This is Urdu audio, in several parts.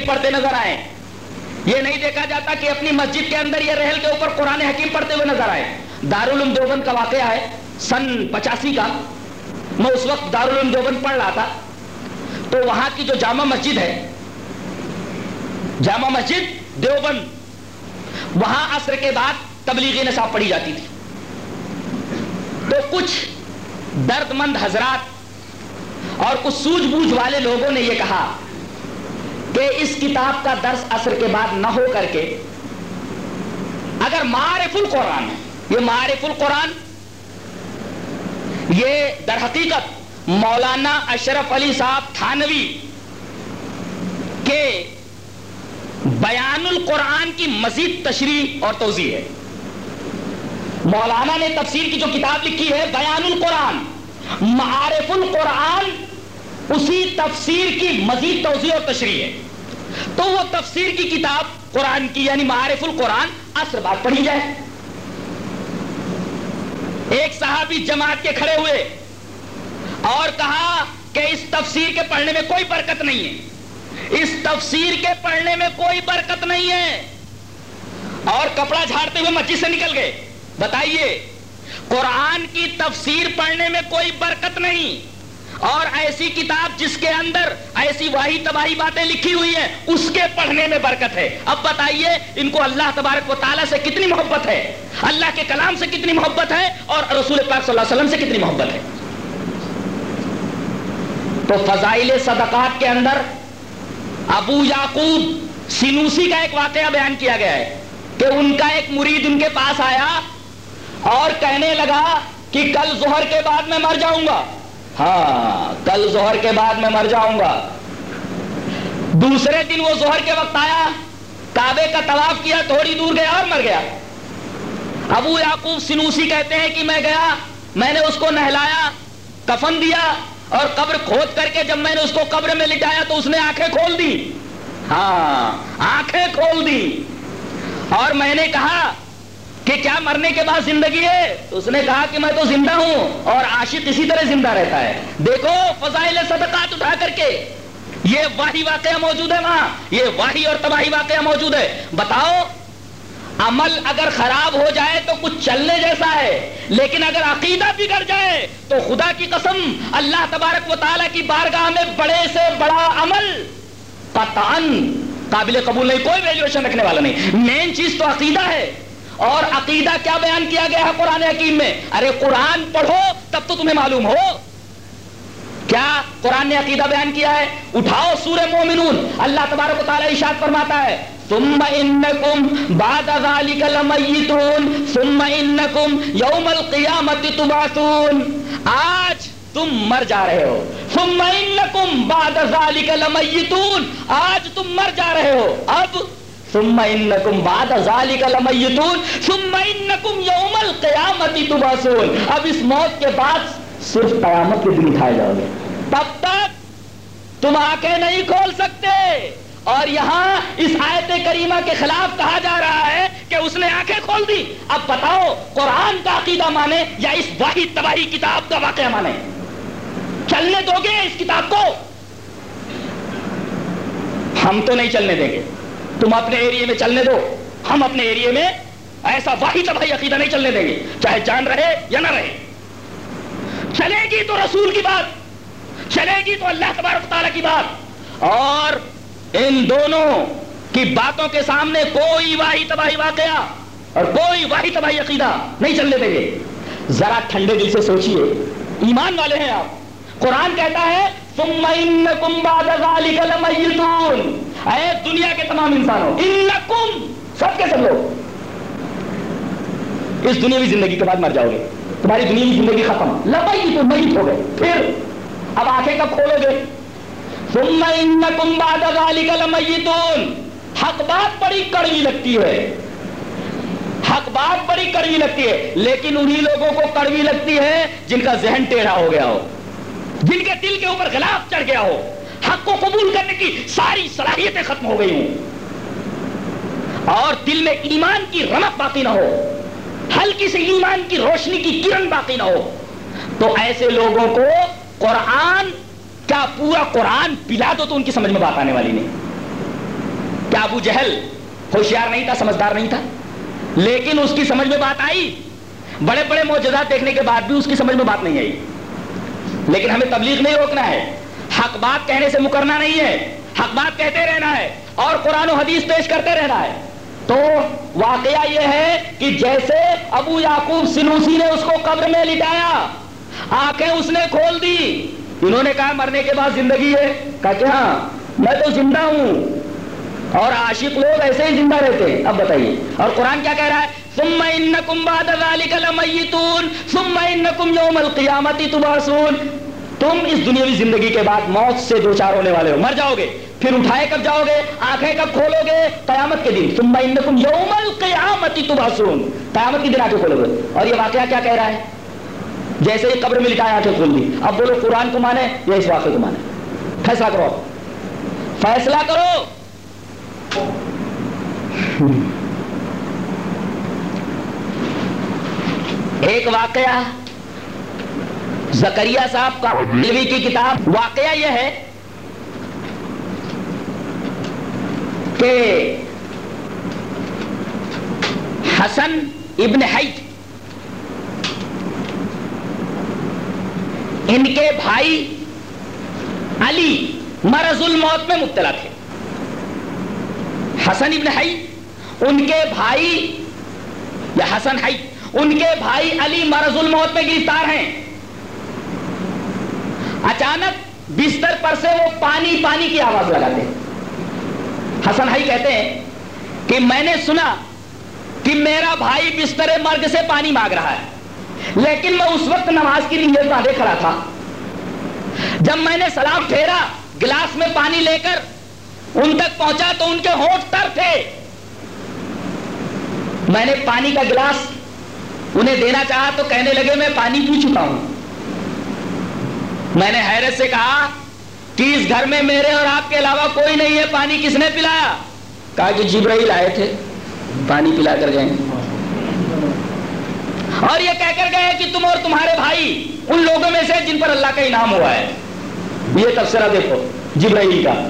پڑھتے نظر آئے۔ یہ نہیں دیکھا جاتا کہ اپنی مسجد کے اندر یہ رحل کے اوپر قرآن حکیم پڑھتے ہوئے نظر آئے۔ دارالعلوم دیوبند کا واقعہ ہے، سن پچاسی کا۔ میں اس وقت دارالعلوم دیوبند پڑھ رہا تھا۔ تو وہاں کی جو جامع مسجد ہے، جامع مسجد دیوبند، وہاں عصر کے بعد تبلیغی نصاب پڑھی جاتی تھی۔ تو کچھ درد مند حضرات اور کچھ سوجھ بوجھ والے لوگوں نے یہ کہا کہ اس کتاب کا درس اثر کے بعد نہ ہو کر کے اگر معارف القرآن ہے، یہ معارف القرآن یہ در حقیقت مولانا اشرف علی صاحب تھانوی کے بیان القرآن کی مزید تشریح اور توضیح ہے۔ مولانا نے تفسیر کی جو کتاب لکھی ہے، بیان القرآن، معارف القرآن اسی تفسیر کی مزید توضیح اور تشریح ہے۔ تو وہ تفسیر کی کتاب قرآن کی یعنی معارف القرآن اثر بات پڑھی جائے۔ ایک صحابی جماعت کے کھڑے ہوئے اور کہا کہ اس تفسیر کے پڑھنے میں کوئی برکت نہیں ہے۔ اس تفسیر کے پڑھنے میں کوئی برکت نہیں ہے۔ اور کپڑا جھاڑتے ہوئے مسجد سے نکل گئے۔ بتائیے، قرآن کی تفسیر پڑھنے میں کوئی برکت نہیں۔ اور ایسی کتاب جس کے اندر ایسی واہی تباہی باتیں لکھی ہوئی ہیں، اس کے پڑھنے میں برکت ہے۔ اب بتائیے، ان کو اللہ تبارک و تعالیٰ سے کتنی محبت ہے؟ اللہ کے کلام سے کتنی محبت ہے اور رسول پاک صلی اللہ علیہ وسلم سے کتنی محبت ہے؟ تو فضائل صدقات کے اندر ابو یعقوب سینوسی کا ایک واقعہ بیان کیا گیا ہے کہ ان کا ایک مرید ان کے پاس آیا اور کہنے لگا کہ کل زہر کے بعد میں مر جاؤں گا۔ ہاں کل زہر کے بعد میں مر جاؤں گا۔ دوسرے دن وہ زہر کے وقت آیا، کعبے کا طواف کیا، تھوڑی دور گیا اور مر گیا۔ ابو یعقوب سنوسی کہتے ہیں کہ میں گیا، میں نے اس کو نہلایا، کفن دیا اور قبر کھود کر کے جب میں نے اس کو قبر میں لٹایا تو اس نے آنکھیں کھول دی ہاں آنکھیں کھول دی اور میں نے کہا کہ کیا مرنے کے بعد زندگی ہے؟ تو اس نے کہا کہ میں تو زندہ ہوں اور عاشق اسی طرح زندہ رہتا ہے۔ دیکھو، فضائل صدقات اٹھا کر کے۔ یہ واہی واقعہ موجود ہے وہاں۔ یہ واہی اور تباہی واقعہ موجود ہے۔ بتاؤ، عمل اگر خراب ہو جائے تو کچھ چلنے جیسا ہے، لیکن اگر عقیدہ بگڑ جائے تو خدا کی قسم، اللہ تبارک و تعالیٰ کی بارگاہ میں بڑے سے بڑا عمل قطعاً قابل قبول نہیں، کوئی ویلیویشن رکھنے والا نہیں۔ مین چیز تو عقیدہ ہے۔ اور عقیدہ کیا بیان کیا گیا ہے قرآن حکیم میں؟ ارے قرآن پڑھو، تب تو تمہیں معلوم ہو۔ کیا قرآن نے عقیدہ بیان کیا ہے؟ اٹھاؤ سور مومنون۔ اللہ تبارک و تعالیٰ اشاد فرماتا ہے، ثم انکم بعد ذالک لمیتون، ثم انکم یوم القیامت تبعثون۔ آج تم مر جا رہے ہو۔ ثم انکم بعد ذالک لمیتون۔ آج تم مر جا رہے ہو۔ اب ثم انکم بعد ذالک لمیتون ثم انکم یوم القیامت تبعثون اب اس موت کے بعد صرف قیامت کے دن اٹھائے جاؤ گے۔ تب تک تم آنکھیں نہیں کھول سکتے۔ اور یہاں اس آیت کریمہ کے خلاف کہا جا رہا ہے کہ اس نے آنکھیں کھول دی۔ اب بتاؤ، قرآن کا عقیدہ مانے یا اس واحد تباہی کتاب کا واقعہ مانے؟ چلنے دو گے اس کتاب کو؟ ہم تو نہیں چلنے دیں گے۔ تم اپنے ایریے میں چلنے دو۔ ہم اپنے ایریے میں ایسا واحد تباہی عقیدہ نہیں چلنے دیں گے۔ چاہے جان رہے یا نہ رہے۔ چلے گی تو رسول کی بات۔ چلے گی تو اللہ تبارک تعالیٰ کی بات۔ اور ان دونوں کی باتوں کے سامنے کوئی واحد تباہی واقعہ اور کوئی واحد تباہی عقیدہ نہیں چلنے دیں گے۔ ذرا ٹھنڈے دل سے سوچئے۔ ایمان والے ہیں آپ۔ قرآن کہتا ہے ثم انکم بعد ذالک لمیتون اے دنیا کے تمام انسانوں انکم سب کے سب لوگ، اس دنیاوی زندگی کے بعد مر جاؤ گے، تمہاری دنیاوی زندگی ختم لبئی تو میت ہو گئے، پھر اب آنکھیں کب کھولو گے؟ ثم انکم بعد ذالک لمیتون حق بات بڑی کڑوی لگتی ہے، حق بات بڑی کڑوی لگتی ہے، لیکن انہی لوگوں کو کڑوی لگتی ہے جن کا ذہن ٹیڑھا ہو گیا ہو۔ جن کے دل کے اوپر غلاف چڑھ گیا ہو، حق کو قبول کرنے کی ساری صلاحیتیں ختم ہو گئی ہوں۔ اور دل میں ایمان کی رمق باقی نہ ہو، ہلکی سے ایمان کی روشنی کی کرن باقی نہ ہو۔ تو ایسے لوگوں کو قرآن کا پورا قرآن پلا دو تو ان کی سمجھ میں بات آنے والی نہیں۔ کیا ابو جہل ہوشیار نہیں تھا، سمجھدار نہیں تھا؟ لیکن اس کی سمجھ میں بات آئی۔ بڑے بڑے موجودات دیکھنے کے بعد بھی اس کی سمجھ میں بات نہیں آئی۔ لیکن ہمیں تبلیغ نہیں روکنا ہے۔ حق بات کہنے سے مکرنا نہیں ہے۔ حق بات کہتے رہنا ہے اور قرآن و حدیث پیش کرتے رہنا ہے۔ تو واقعہ یہ ہے کہ جیسے ابو یعقوب سنوسی نے اس کو قبر میں لٹایا، آنکھیں اس نے کھول دی۔ انہوں نے کہا مرنے کے بعد زندگی ہے۔ کہا کہ ہاں میں تو زندہ ہوں۔ اور عاشق لوگ ایسے ہی زندہ رہتے ہیں۔ اب بتائیے۔ اور قرآن کیا کہہ رہا ہے؟ ثم انکم بعد ذلك لمیتون ثم انکم یوم القیامت تبعثون۔ تم اس دنیاوی زندگی کے بعد موت سے دو چار ہونے والے ہو۔ مر جاؤ گے۔ پھر اٹھائے کب جاؤ گے؟ آنکھیں کب کھولو گے؟ قیامت کے دن۔ ثم انکم یوم القیامت تبعثون۔ قیامت کے دن آنکھیں کھولو گے۔ اور یہ واقعہ کیا کہہ رہا ہے؟ جیسے ہی قبر میں لٹایا آنکھیں کھول دی۔ اب بولو قرآن کو مانے یا اس واقعے کو مانے؟ فیصلہ کرو۔ فیصلہ کرو۔ ایک واقعہ زکریہ صاحب کا علوی کی کتاب واقعہ یہ ہے کہ حسن ابن حیت، ان کے بھائی علی مرض الموت میں مبتلا تھے۔ حسن ابن حی ان کے بھائی یا حسن حی، ان کے بھائی علی مرض الموت میں گرفتار ہیں۔ اچانک بستر پر سے وہ پانی پانی کی آواز لگاتے ہیں۔ حسن حی کہتے ہیں کہ میں نے سنا کہ میرا بھائی بستر مرگ سے پانی مانگ رہا ہے، لیکن میں اس وقت نماز کی نیت باندھے کھڑا تھا۔ جب میں نے سلام پھیرا، گلاس میں پانی لے کر ان تک پہنچا تو ان کے ہونٹ تر تھے۔ میں نے پانی کا گلاس انہیں دینا چاہا تو کہنے لگے میں پانی پی چکا ہوں۔ میں نے حیرت سے کہا کہ اس گھر میں میرے اور آپ کے علاوہ کوئی نہیں ہے، پانی کس نے پلایا کہا کہ جبرائیل آئے تھے، پانی پلا کر گئے۔ اور یہ کہہ کر گئے کہ تم اور تمہارے بھائی ان لوگوں میں سے جن پر اللہ کا انعام ہوا ہے۔ یہ تبصرہ دیکھو، جبرائیل کا۔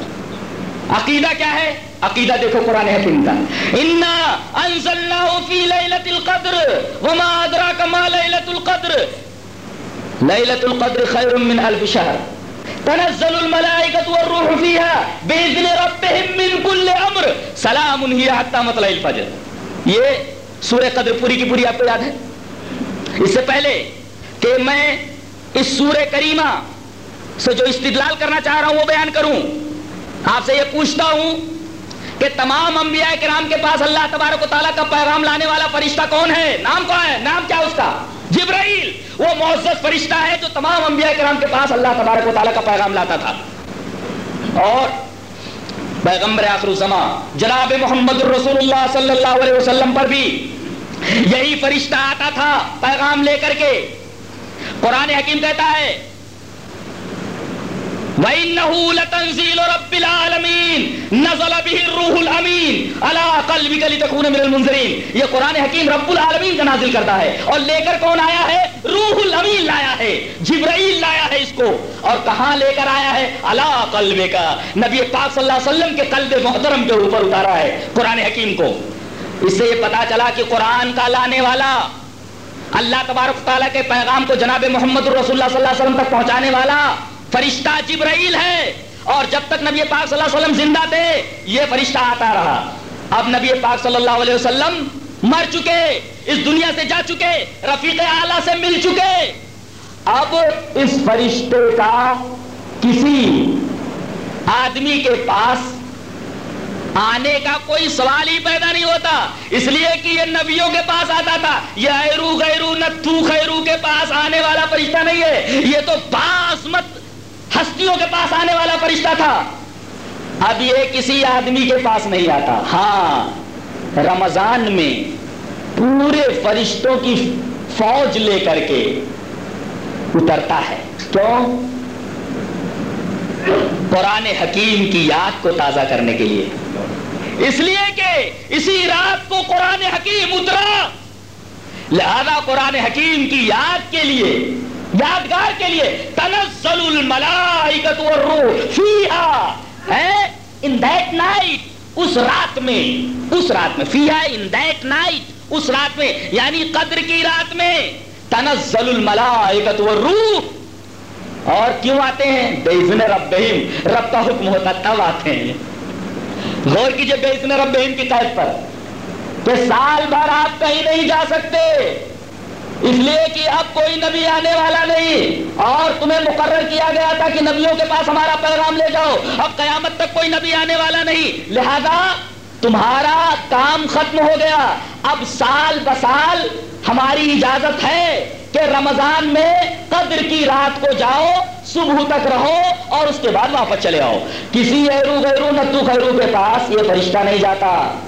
عقیدہ کیا ہے؟ عقیدہ دیکھو قرآن حکیم کا انا انزلناه فی لیلۃ القدر وما ادراک ما لیلۃ القدر۔ لیلۃ القدر خیر من الف شهر۔ تنزل الملائکۃ والروح فیها باذن ربهم من كل امر سلام هي حتى مطلع الفجر۔ یہ سورہ قدر پوری کی پوری آپ کو یاد ہے؟ اس سے پہلے کہ میں اس سورہ کریمہ سے جو استدلال کرنا چاہ رہا ہوں وہ بیان کروں۔ آپ سے یہ پوچھتا ہوں کہ تمام انبیاء کرام کے پاس اللہ تبارک و تعالیٰ کا پیغام لانے والا فرشتہ کون ہے؟ نام کون ہے؟ نام کیا اس کا؟ جبرائیل۔ وہ معزز فرشتہ ہے جو تمام انبیاء کرام کے پاس اللہ تبارک و تعالیٰ کا پیغام لاتا تھا۔ اور پیغمبر آخر الزمان، جناب محمد الرسول اللہ صلی اللہ علیہ وسلم پر بھی یہی فرشتہ آتا تھا پیغام لے کر کے۔ قرآن حکیم کہتا ہے وَإِنَّهُ لَتَنزِيلُ رَبِّ الْعَالَمِينَ نَزَلَ بِهِ الرُّوحُ الْأَمِينَ عَلَىٰ قَلْبِكَ لِتَكُونَ مِنَ الْمُنذِرِينَ یہ قرآن حکیم رب العالمین کا نازل کرتا ہے اور لے کر کون آیا ہے؟ روح الامین لایا ہے، جبرائیل لایا ہے اس کو اور کہاں لے کر آیا ہے؟ عَلَىٰ قَلْبِكَ نبی پاک صلی اللہ علیہ وسلم کے قلب محترم کے اوپر اتارا ہے قرآن حکیم کو۔ اس سے یہ پتا چلا کہ قرآن کا لانے والا اللہ تبارک تعالیٰ کے پیغام کو جناب محمد الرسول اللہ صلی اللہ علیہ وسلم تک پہنچانے والا فرشتہ جبرائیل ہے۔ اور جب تک نبی پاک صلی اللہ علیہ وسلم زندہ تھے، یہ فرشتہ آتا رہا۔ اب نبی پاک صلی اللہ علیہ وسلم مر چکے، اس دنیا سے جا چکے، رفیق اعلیٰ سے مل چکے۔ اب اس فرشتے کا کسی آدمی کے پاس آنے کا کوئی سوال ہی پیدا نہیں ہوتا۔ اس لیے کہ یہ نبیوں کے پاس آتا تھا۔ یہ ایرو غیرو نتھو خیرو کے پاس آنے والا فرشتہ نہیں ہے۔ یہ تو باسمت ہستیوں کے پاس آنے والا فرشتہ تھا۔ اب یہ کسی آدمی کے پاس نہیں آتا۔ ہاں رمضان میں پورے فرشتوں کی فوج لے کر کے اترتا ہے۔ کیوں؟ قرآن حکیم کی یاد کو تازہ کرنے کے لیے۔ اس لیے کہ اسی رات کو قرآن حکیم اترا۔ لہذا قرآن حکیم کی یاد کے لیے یادگار کے لیے تنزل الملائکت والروح فیہا، ہے؟ ان دیٹ نائٹ اس رات میں، اس رات میں فیا ان دیٹ نائٹ اس رات میں یعنی قدر کی رات میں تنزل الملائکت والروح۔ اور کیوں آتے ہیں؟ بیزن ربہم، رب کا حکم ہوتا تب آتے ہیں۔ غور کیجیے بیزن ربہم کی قید پر، کہ سال بھر آپ کہیں نہیں جا سکتے۔ اس لیے کہ اب کوئی نبی آنے والا نہیں اور تمہیں مقرر کیا گیا تھا کہ نبیوں کے پاس ہمارا پیغام لے جاؤ، اب قیامت تک کوئی نبی آنے والا نہیں۔ لہذا تمہارا کام ختم ہو گیا۔ اب سال بسال ہماری اجازت ہے کہ رمضان میں قدر کی رات کو جاؤ، صبح تک رہو اور اس کے بعد واپس چلے آؤ۔ کسی ایرو غیرو نتو خیرو کے پاس یہ فرشتہ نہیں جاتا۔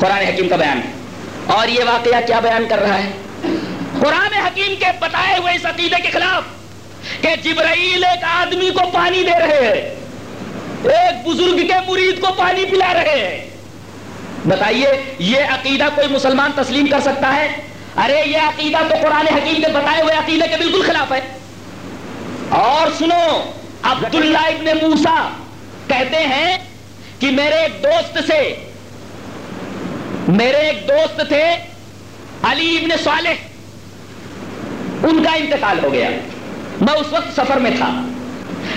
قرآن حکیم کا بیان۔ اور یہ واقعہ کیا بیان کر رہا ہے؟ قرآن حکیم کے بتائے ہوئے اس عقیدے کے خلاف کہ جبرائیل ایک آدمی کو پانی دے رہے ہیں، ایک بزرگ کے مرید کو پانی پلا رہے ہیں۔ بتائیے، یہ عقیدہ کوئی مسلمان تسلیم کر سکتا ہے؟ ارے، یہ عقیدہ تو قرآن حکیم کے بتائے ہوئے عقیدے کے بالکل خلاف ہے۔ اور سنو، عبداللہ ابن موسا کہتے ہیں کہ میرے ایک دوست سے میرے ایک دوست تھے، علی ابن صالح۔ ان کا انتقال ہو گیا۔ میں اس وقت سفر میں تھا۔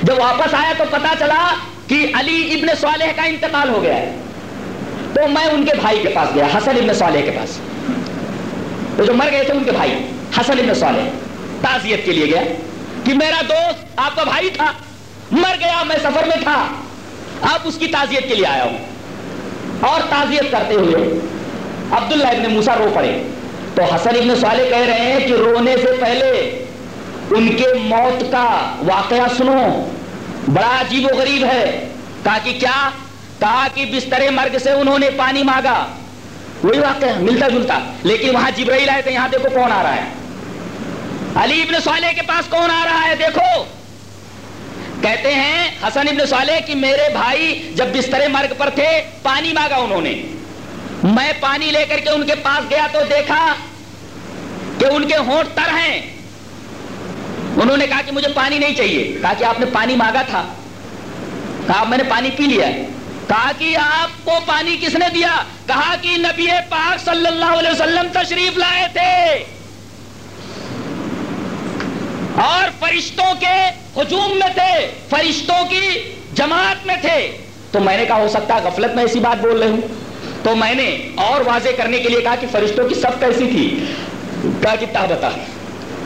جب واپس آیا تو پتا چلا کہ علی ابن صالح کا انتقال ہو گیا تو میں ان کے بھائی کے پاس گیا، حسن ابن صالح کے پاس۔ تو جو مر گئے تھے، ان کے بھائی، حسن ابن صالح۔ تعزیت کے لیے گیا کہ میرا دوست، آپ کا بھائی تھا۔ مر گیا، میں سفر میں تھا۔ آپ اس کی تعزیت کے لیے آیا ہوں۔ اور تعزیت کرتے ہوئے عبداللہ ابن موسا رو پڑے۔ تو حسن ابن صالح کہہ رہے ہیں کہ رونے سے پہلے ان کے موت کا واقعہ سنو۔ بڑا عجیب و غریب ہے۔ کہا کہ کیا؟ کہا کہ بستر مرگ سے انہوں نے پانی مانگا۔ وہی واقعہ ملتا جلتا۔ لیکن وہاں جبرائیل آئے تھے یہاں دیکھو کون آ رہا ہے۔ علی ابن صالح کے پاس کون آ رہا ہے؟ دیکھو۔ کہتے ہیں حسن ابن صالح کہ میرے بھائی جب بستر مرگ پر تھے، پانی مانگا انہوں نے۔ میں پانی لے کر کے ان کے پاس گیا تو دیکھا کہ ان کے ہونٹ تر ہیں۔ انہوں نے کہا کہ مجھے پانی نہیں چاہیے۔ کہا کہ آپ نے پانی مانگا تھا۔ کہا میں نے پانی پی لیا۔ کہا کہ آپ کو پانی کس نے دیا؟ کہا کہ نبی پاک صلی اللہ علیہ وسلم تشریف لائے تھے۔ اور فرشتوں کے ہجوم میں تھے، فرشتوں کی جماعت میں تھے۔ تو میں نے کہا ہو سکتا غفلت میں ایسی بات بول رہے ہوں۔ تو میں نے اور واضح کرنے کے لیے کہا کہ فرشتوں کی سب کیسی تھی۔ کہا کہ تابتا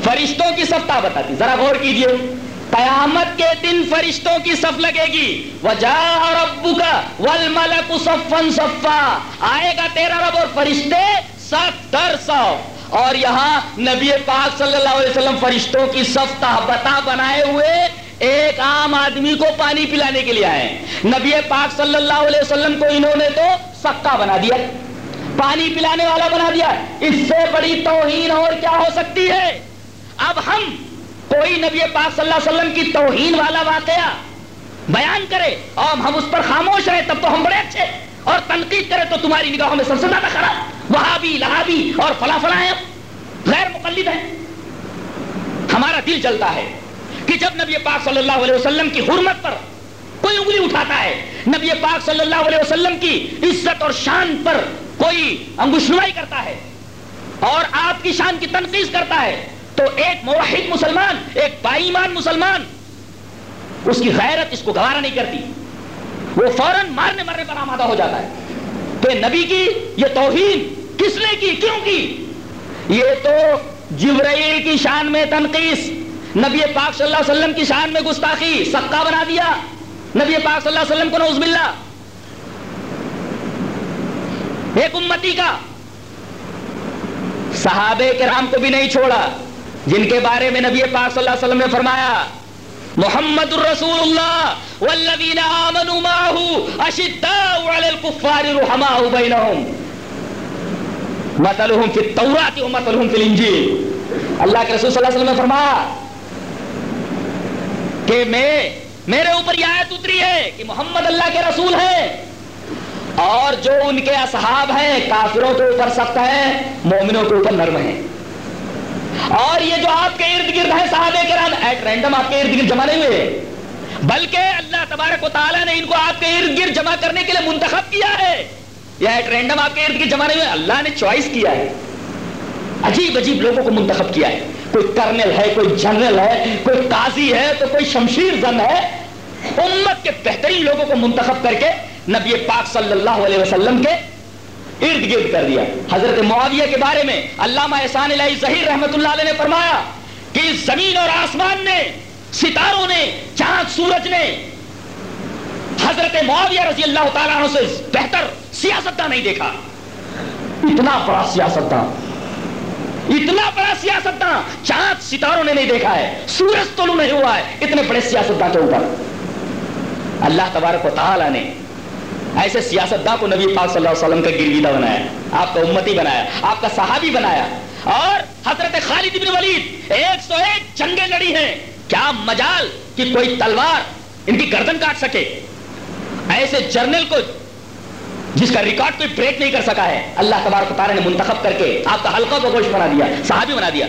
فرشتوں کی سب تابتا تھی۔ ذرا غور کیجیے۔ قیامت کے دن فرشتوں کی صف لگے گی۔ وجا ربو کا ول ملک صفا۔ آئے گا تیرا رب اور فرشتے سب در سو اور یہاں نبی پاک صلی اللہ علیہ وسلم فرشتوں کی صف تابتا بنائے ہوئے ایک عام آدمی کو پانی پلانے کے لیے آئے نبی پاک صلی اللہ علیہ وسلم کو انہوں نے تو سکا بنا دیا پانی پلانے والا بنا دیا اس سے بڑی توہین اور کیا ہو سکتی ہے؟ اب ہم کوئی نبی پاک صلی اللہ علیہ وسلم کی توہین والا واقعہ بیان کرے اور ہم اس پر خاموش رہے، تب تو ہم بڑے اچھے اور تنقید کرے تو تمہاری نگاہوں میں سب سے زیادہ خراب۔ وہابی، لہابی اور فلا فلا ہے غیر مقلد ہے ہمارا دل جلتا ہے کہ جب نبی پاک صلی اللہ علیہ وسلم کی حرمت پر کوئی انگلی اٹھاتا ہے، نبی پاک صلی اللہ علیہ وسلم کی عزت اور شان پر کوئی انگوشنوائی کرتا ہے اور آپ کی شان کی تنقید کرتا ہے، تو ایک موحد مسلمان، ایک بائیمان مسلمان اس کی غیرت اس کو گوارا نہیں کرتی۔ وہ فوراً مارنے مرنے پر آمادہ ہو جاتا ہے۔ تو نبی کی یہ توہین کس نے کی؟ کیوں کی؟ یہ تو جبرائیل کی شان میں تنقید نبی پاک صلی اللہ علیہ وسلم کی شان میں گستاخی سکا بنا دیا۔ نبی پاک صلی اللہ علیہ وسلم کو نوز باللہ۔ ایک امتی کا صحابہ کرام کو بھی نہیں چھوڑا، جن کے بارے میں نبی پاک صلی اللہ علیہ وسلم نے فرمایا، محمد الرسول اللہ والذین آمنوا معه اشداء علی الكفار رحماء بینہم. مثلهم فی التورات و ومثلهم فی الانجیل اللہ کے رسول صلی اللہ علیہ وسلم نے فرمایا کہ میں میرے اوپر یہ آیت اتری ہے کہ محمد اللہ کے رسول ہیں اور جو ان کے اصحاب ہیں کافروں کے اوپر سخت ہے مومنوں کے اوپر نرم ہے اور یہ جو آپ کے ارد گرد ہے صحابہ کرام، ایٹ رینڈم آپ کے ارد گرد جمع نہیں ہوئے۔ بلکہ اللہ تبارک و تعالیٰ نے ان کو آپ کے ارد گرد جمع کرنے کے لیے منتخب کیا ہے۔ یا ایک رینڈم آپ کے ارد کے زمانے میں اللہ نے چوائس کیا ہے۔ عجیب عجیب لوگوں کو منتخب کیا ہے۔ کوئی کرنل ہے، کوئی جنرل ہے، کوئی قاضی ہے، تو کوئی شمشیر زن ہے۔ امت کے بہترین لوگوں کو منتخب کر کے نبی پاک صلی اللہ علیہ وسلم کے ارد گرد کر دیا۔ حضرت معاویہ کے بارے میں علامہ احسان علیہ ظہیر رحمت اللہ علیہ نے فرمایا کہ زمین اور آسمان نے، ستاروں نے، چاند، سورج نے حضرت معاویہ رضی اللہ تعالیٰ عنہ سے بہتر سیاستہ نہیں دیکھا۔ اتنا بڑا سیاستہ اتنا بڑا سیاستہ چاند ستاروں نے نہیں دیکھا ہے، سورج تو نہیں ہوا ہے۔ اتنے بڑے سیاستہ کے اوپر۔ اللہ تبارک و تعالیٰ نے ایسے سیاستداں کو نبی پاک صلی اللہ علیہ وسلم کا گرویدہ بنایا، آپ کا امتی بنایا، آپ کا صحابی بنایا۔ اور حضرت خالد بن ولید، ایک سو ایک جنگیں لڑی ہیں۔ کیا مجال کہ کوئی تلوار ان کی گردن کاٹ سکے؟ ایسے جرنل کو جس کا ریکارڈ کوئی بریک نہیں کر سکا ہے، اللہ تبارک تعالیٰ نے منتخب کر کے آپ کا حلقہ کو گوشت بنا دیا، صحابی بنا دیا۔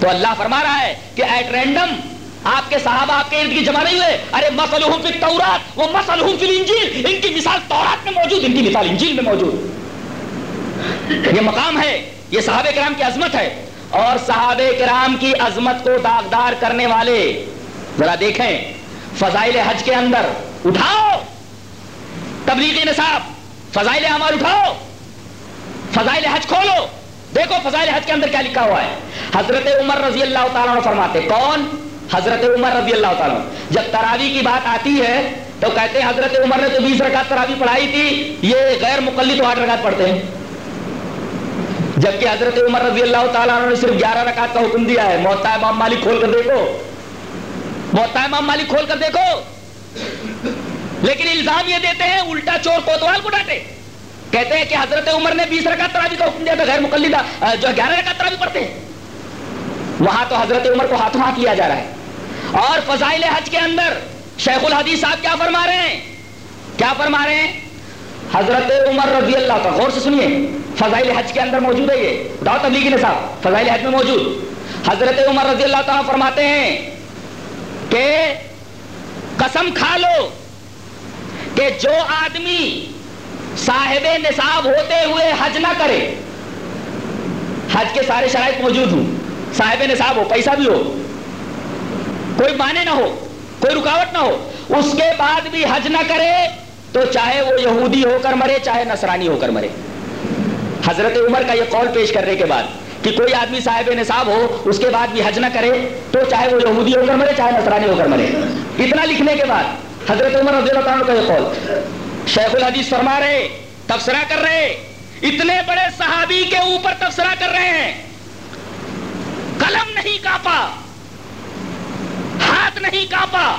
تو اللہ فرما رہا ہے کہ ایٹ رینڈم آپ کے صحابہ آپ کے ارد کی جمع نہیں ہوئے۔ ارے مسلحم فی التورات وہ مسلحم فی الانجیل، ان کی مثال تورات میں موجود، ان کی مثال انجیل میں موجود۔ یہ مقام ہے، یہ صحابہ کرام کی عظمت ہے۔ اور صحابہ کرام کی عظمت کو داغدار کرنے والے، ذرا دیکھیں، فضائل حج کے اندر، اٹھاؤ! تبلیغی نصاب، فضائل عمال اٹھاؤ، فضائل حج کھولو۔ دیکھو فضائل حج کے اندر کیا لکھا ہوا ہے۔ حضرت عمر رضی اللہ تعالیٰ فرماتے، کون؟ حضرت عمر رضی اللہ تعالیٰ جب تراوی کی بات آتی ہے، تو کہتے ہیں، حضرت عمر نے تو بیس رکعت تراوی پڑھائی تھی، یہ غیر مقلی تو آٹھ رکعت پڑھتے ہیں۔ جبکہ حضرت عمر رضی اللہ تعالیٰ نے صرف گیارہ رکعت کا حکم دیا ہے۔ محتا امام مالک کھول کر دیکھو۔ محتا امام مالک کھول کر دیکھو۔ لیکن الزام یہ دیتے ہیں، الٹا چور کوتوال کو ڈانٹے۔ کہتے ہیں کہ حضرت عمر نے بیس رکعت تراوی کا حکم دیا تھا غیر مقلدہ جو گیارہ رکعت تراوی پڑھتے ہیں۔ وہاں تو حضرت عمر کو ہاتھوں ہاتھ لیا جا رہا ہے۔ اور فضائل حج کے اندر شیخ الحدیث صاحب کیا فرما رہے ہیں؟ کیا فرما رہے ہیں؟ حضرت عمر رضی اللہ کا غور سے سنیے، فضائل حج کے اندر موجود ہے یہ۔ بتاؤ تبلیغی نے صاحب، فضائل حج میں موجود۔ حضرت عمر رضی اللہ تعالیٰ فرماتے ہیں کہ قسم کھا لو۔ کہ جو آدمی صاحب نصاب ہوتے ہوئے حج نہ کرے، حج کے سارے شرائط موجود ہوں، صاحب نصاب ہو، پیسہ بھی ہو، کوئی مانے نہ ہو، کوئی رکاوٹ نہ ہو، اس کے بعد بھی حج نہ کرے تو چاہے وہ یہودی ہو کر مرے، چاہے نصرانی ہو کر مرے۔ حضرت عمر کا یہ قول پیش کرنے کے بعد کہ کوئی آدمی صاحب نصاب ہو، اس کے بعد بھی حج نہ کرے تو چاہے وہ یہودی ہو کر مرے، چاہے نصرانی ہو کر مرے۔ اتنا لکھنے کے بعد حضرت عمر رضی اللہ تعالیٰ کا یہ قول، شیخ الحدیث فرما رہے، تبصرہ کر رہے، اتنے بڑے صحابی کے اوپر تبصرہ کر رہے ہیں۔ قلم نہیں کاپا، ہاتھ نہیں کاپا۔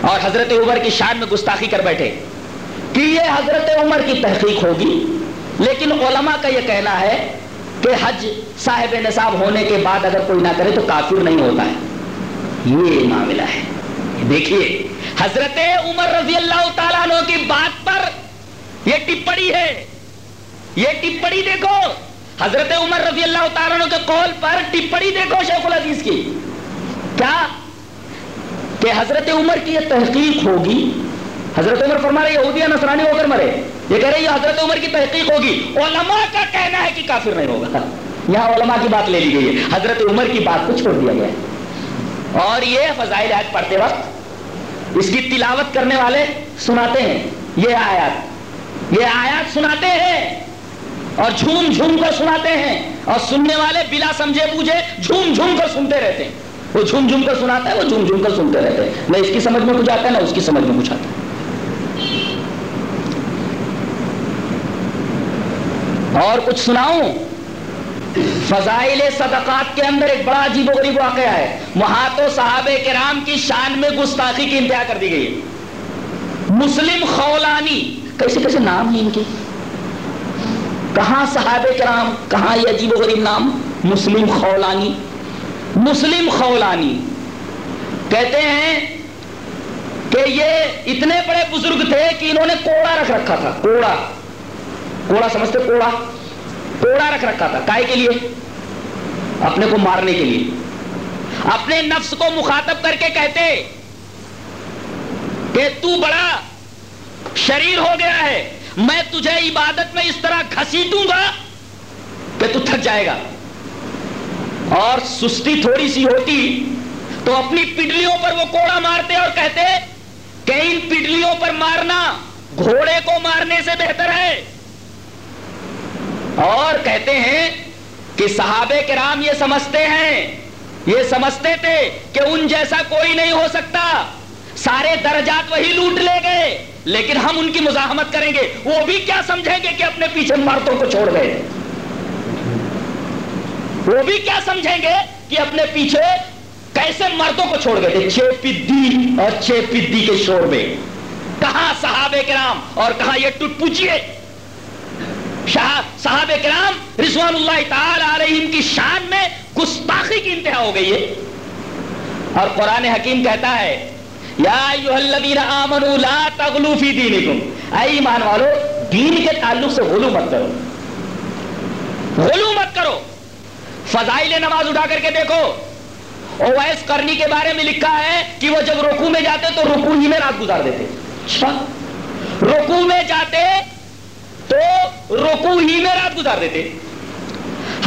اور حضرت عمر کی شان میں گستاخی کر بیٹھے۔ کہ یہ حضرت عمر کی تحقیق ہوگی، لیکن علماء کا یہ کہنا ہے کہ حج صاحب نصاب ہونے کے بعد اگر کوئی نہ کرے تو کافر نہیں ہوتا ہے۔ یہ معاملہ ہے۔ دیکھیے۔ حضرت عمر رضی اللہ تعالیٰ عنہ کی بات پر یہ ٹپڑی ہے۔ یہ ٹپڑی دیکھو۔ حضرت عمر رضی اللہ تعالیٰ عنہ کے قول پر ٹپڑی دیکھو شیخ العزیز کی۔ کیا؟ کہ حضرت عمر کی یہ تحقیق ہوگی؟ حضرت عمر فرما رہے یہودیہ نصرانی ہو کر مرے۔ یہ کہہ رہے یہ حضرت عمر کی تحقیق ہوگی۔ علماء کا کہنا ہے کہ کافر نہیں ہوگا۔ یہاں علماء کی بات لے لی گئی ہے۔ حضرت عمر کی بات کو چھوڑ دیا گیا اور یہ فضائل آیت پڑھتے وقت اس کی تلاوت کرنے والے سناتے ہیں۔ یہ آیات۔ یہ آیات سناتے ہیں اور جھوم جھوم کر سناتے ہیں۔ اور سننے والے بلا سمجھے بوجھے جھوم جھوم کر سنتے رہتے ہیں۔ وہ جھوم جھوم کر سناتا ہے، وہ جھوم جھوم کر سنتے رہتے ہیں۔ نہ اس کی سمجھ میں کچھ آتا ہے، نہ اس کی سمجھ میں کچھ آتا ہے۔ اور کچھ سناؤں۔ فضائل صدقات کے اندر ایک بڑا عجیب و غریب واقعہ ہے۔ وہاں تو صحابہ کرام کی شان میں گستاخی کی انتہا کر دی گئی ہے۔ مسلم خولانی، کیسے کیسے نام ہیں ان کے؟ کہاں صحابہ کرام، کہاں یہ عجیب و غریب نام؟ مسلم خولانی۔ مسلم خولانی۔ کہتے ہیں کہ یہ اتنے بڑے بزرگ تھے کہ انہوں نے کوڑا رکھ رکھا تھا۔ کوڑا۔ کوڑا سمجھتے کوڑا؟ کوڑا رکھ رکھا تھا کائے کے لیے، اپنے کو مارنے کے لیے۔ اپنے نفس کو مخاطب کر کے کہتے کہ تو بڑا شریر ہو گیا ہے، میں تجھے عبادت میں اس طرح گھسیٹوں گا کہ تو تھک جائے گا۔ اور سستی تھوڑی سی ہوتی تو اپنی پڈلیوں پر وہ کوڑا مارتے اور کہتے کہ ان پڈلیوں پر مارنا گھوڑے کو مارنے سے بہتر ہے۔ اور کہتے ہیں کہ صحابہ کرام یہ سمجھتے ہیں، یہ سمجھتے تھے کہ ان جیسا کوئی نہیں ہو سکتا۔ سارے درجات وہی لوٹ لے گئے، لیکن ہم ان کی مزاحمت کریں گے۔ وہ بھی کیا سمجھیں گے کہ اپنے پیچھے مردوں کو چھوڑ گئے؟ وہ بھی کیا سمجھیں گے کہ اپنے پیچھے کیسے مردوں کو چھوڑ گئے؟ تھے پدی اور پدی کے شور میں۔ کہاں صحابہ کرام اور کہاں یہ ٹوٹ پوچھئے صحاب کرام رضوان اللہ تعالی علیہ کی شان میں گستاخی کی انتہا ہو گئی ہے۔ اور قرآن حکیم کہتا ہے، یا آمنوا لا تغلو فی دینکم۔ اے ایمان والو، دین کے تعلق سے غلو مت کرو۔ غلو مت کرو۔ فضائل نماز اٹھا کر کے دیکھو۔ اویس کرنی کے بارے میں لکھا ہے کہ وہ جب رکو میں جاتے تو رکو ہی میں رات گزار دیتے۔ اچھا رکو میں جاتے تو رکو ہی میں رات گزار دیتے۔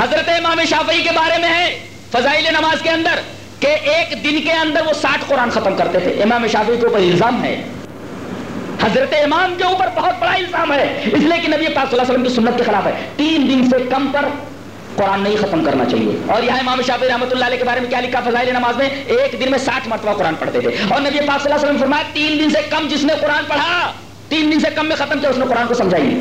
حضرت امام شافعی کے بارے میں ہے فضائل نماز کے اندر کہ ایک دن کے اندر وہ ساٹھ قرآن ختم کرتے تھے۔ امام شافعی کے اوپر الزام ہے۔ حضرت امام کے اوپر بہت بڑا الزام ہے۔ اس لیے کہ نبی پاک صلی اللہ علیہ وسلم کی سنت کے خلاف ہے۔ تین دن سے کم پر قرآن نہیں ختم کرنا چاہیے۔ اور یہاں امام شافعی رحمۃ اللہ علیہ کے بارے میں کیا لکھا فضائل نماز میں؟ ایک دن میں ساٹھ مرتبہ قرآن پڑھتے تھے۔ اور نبی پاک صلی اللہ علیہ وسلم فرمایا، تین دن سے کم جس نے قرآن پڑھا، تین دن سے کم میں ختم کیا، اس نے قرآن کو سمجھائی۔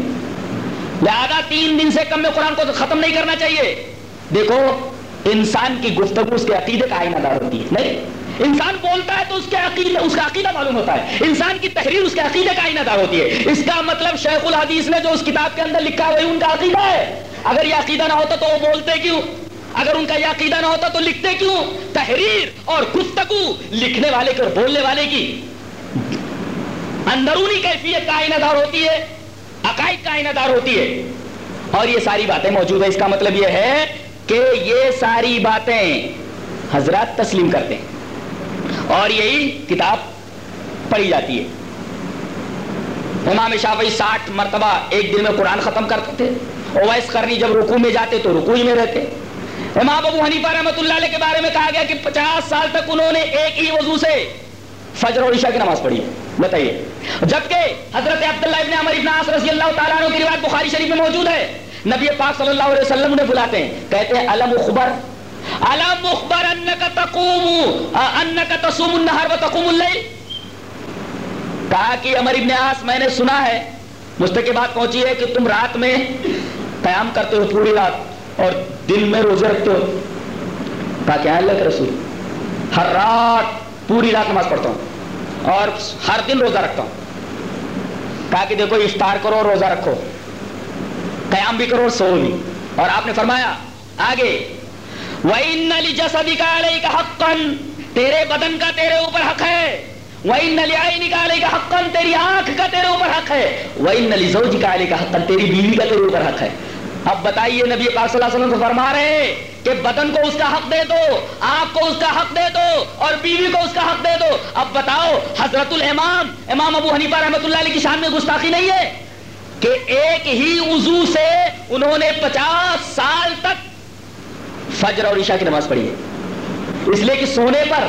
لہذا تین دن سے کم میں قرآن کو ختم نہیں کرنا چاہیے۔ دیکھو، انسان کی گفتگو اس کے عقیدے کا آئینہ دار ہوتی ہے، نہیں؟ انسان بولتا ہے تو اس کے عقیدے، اس کا عقیدہ معلوم ہوتا ہے۔ انسان کی تحریر اس کے عقیدے کا آئینہ دار ہوتی ہے۔ اس کا مطلب شیخ الحدیث نے جو اس کتاب کے اندر لکھا ہے، ان کا عقیدہ ہے۔ اگر یہ عقیدہ نہ ہوتا تو وہ بولتے کیوں؟ اگر ان کا یہ عقیدہ نہ ہوتا تو لکھتے کیوں؟ تحریر اور گفتگو لکھنے والے کی اور بولنے والے کی۔ اندرونی کیفیت کا آئینہ دار ہوتی ہے۔ عقائد کا آئینہ دار ہوتی ہے۔ اور یہ ساری باتیں موجود ہیں۔ اس کا مطلب یہ ہے کہ یہ ساری باتیں حضرات تسلیم کرتے ہیں۔ اور یہی کتاب پڑھی جاتی ہے۔ امام شافعی ساٹھ مرتبہ ایک دن میں قرآن ختم کرتے تھے۔ اویس کرنی جب رکو میں جاتے تو رکو ہی میں رہتے۔ امام ابو حنیفہ رحمۃ اللہ علیہ کے بارے میں کہا گیا کہ پچاس سال تک انہوں نے ایک ہی وضو سے فجر اور عشاء کی نماز پڑھی۔ ہے بتائیے۔ جبکہ حضرت عبداللہ ابن عمر ابن عاص رضی اللہ تعالیٰ عنہ کی روایت بخاری شریف میں موجود ہے۔ نبی پاک صلی اللہ علیہ وسلم انہیں بلاتے ہیں۔ کہتے ہیں، علم اخبر۔ علم اخبر انکا تقوم انکا تصوم النہر و تقوم اللیل۔ کہا کہ عمر ابن عاص، میں نے سنا ہے، مجھ تک یہ بات پہنچی ہے کہ تم رات میں قیام کرتے ہو، پوری رات، اور دن میں روزے رکھتے ہو۔ کہا کہ اللہ کے رسول، ہر رات پوری رات نماز پڑھتا ہوں۔ اور ہر دن روزہ رکھتا ہوں۔ کہا کہ دیکھو، افطار کرو روزہ رکھو۔ قیام بھی کرو سو بھی۔ اور آپ نے فرمایا، آگے، وَإِنَّ لِجَسَدِكَ عَلَيْكَ تیرے بدن کا تیرے اوپر حق ہے۔ وَإِنَّ لِعَيْنِكَ عَلَيْكَ حَقًّا، تیری آنکھ کا تیرے اوپر حق ہے۔ وَإِنَّ لِزَوْجِكَ عَلَيْكَ حَقًّا، تیری بیوی کا تیرے اوپر حق ہے۔ اب بتائیے نبی پاک صلی اللہ علیہ وسلم کو فرما رہے ہیں کہ بدن کو اس کا حق دے دو، آپ کو اس کا حق دے دو اور بیوی کو اس کا حق دے دو۔ اب بتاؤ، حضرت الامام، امام ابو حنیفہ رحمۃ اللہ علیہ کی شان میں گستاخی نہیں ہے؟ کہ ایک ہی وضو سے انہوں نے پچاس سال تک فجر اور عشاء کی نماز پڑھی ہے۔ اس لیے کہ سونے پر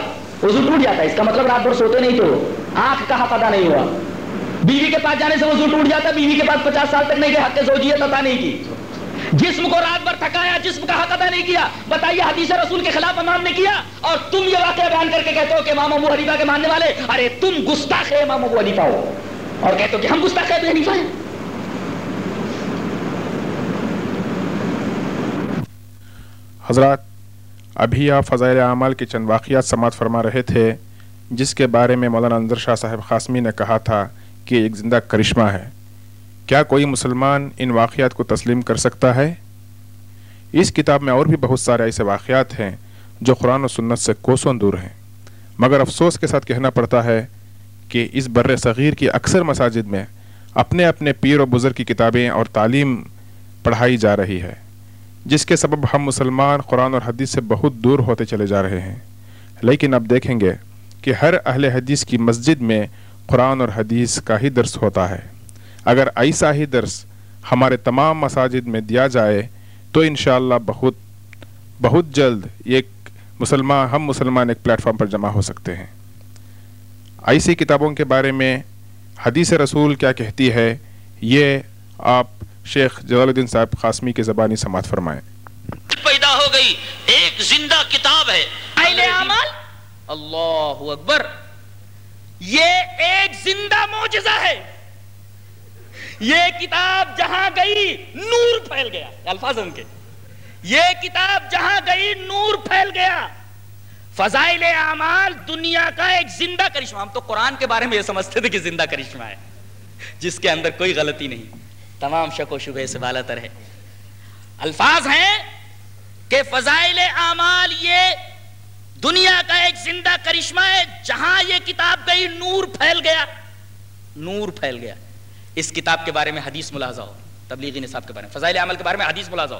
وضو ٹوٹ جاتا ہے۔ اس کا مطلب رات بھر سوتے نہیں تو آنکھ کا حق ادا نہیں ہوا۔ بیوی کے پاس جانے سے وضو ٹوٹ جاتا، بیوی کے پاس پچاس سال تک نہیں کہ حق زوجیت عطا نہیں کی۔ جسم کو رات بھر تھکایا، جسم کا حق ادا نہیں کیا۔ بتائیے، حدیث رسول کے خلاف امام نے کیا؟ اور تم یہ واقعہ بیان کر کے کہتے ہو کہ امام ابو حنیفہ کے ماننے والے، ارے، تم گستاخ امام ابو حنیفہ ہو۔ اور کہتے ہو کہ ہم گستاخ ابو حنیفہ ہیں۔ حضرات، ابھی آپ فضائل اعمال کے چند واقعات سماعت فرما رہے تھے، جس کے بارے میں مولانا انضر شاہ صاحب قاسمی نے کہا تھا کہ ایک زندہ کرشمہ ہے۔ کیا کوئی مسلمان ان واقعات کو تسلیم کر سکتا ہے؟ اس کتاب میں اور بھی بہت سارے ایسے واقعات ہیں جو قرآن و سنت سے کوسوں دور ہیں۔ مگر افسوس کے ساتھ کہنا پڑتا ہے کہ اس بر صغیر کی اکثر مساجد میں اپنے اپنے پیر و بزرگ کی کتابیں اور تعلیم پڑھائی جا رہی ہے، جس کے سبب ہم مسلمان قرآن اور حدیث سے بہت دور ہوتے چلے جا رہے ہیں۔ لیکن اب دیکھیں گے کہ ہر اہل حدیث کی مسجد میں قرآن اور حدیث کا ہی درس ہوتا ہے۔ اگر ایسا ہی درس ہمارے تمام مساجد میں دیا جائے تو انشاءاللہ بہت بہت جلد ایک مسلمان ہم مسلمان ایک پلیٹ فارم پر جمع ہو سکتے ہیں۔ ایسی کتابوں کے بارے میں حدیث رسول کیا کہتی ہے یہ آپ شیخ جلال الدین صاحب قاسمی کے زبانی سماعت فرمائیں۔ پیدا ہو گئی ایک زندہ کتاب ہے۔ اہل عمل اللہ اکبر۔ یہ ایک زندہ معجزہ ہے۔ یہ کتاب جہاں گئی نور پھیل گیا۔ الفاظ ان کے۔ یہ کتاب جہاں گئی نور پھیل گیا۔ فضائل اعمال دنیا کا ایک زندہ کرشمہ۔ ہم تو قرآن کے بارے میں یہ سمجھتے تھے کہ زندہ کرشمہ ہے، جس کے اندر کوئی غلطی نہیں۔ تمام شک و شبہ سے بالاتر ہے۔ الفاظ ہیں کہ فضائل اعمال یہ دنیا کا ایک زندہ کرشمہ ہے، جہاں یہ کتاب گئی نور پھیل گیا۔ نور پھیل گیا۔ اس کتاب کے بارے میں حدیث ملاحظہ ہو، تبلیغی نصاب کے بارے میں، فضائل عمل کے بارے میں حدیث ملاحظہ ہو۔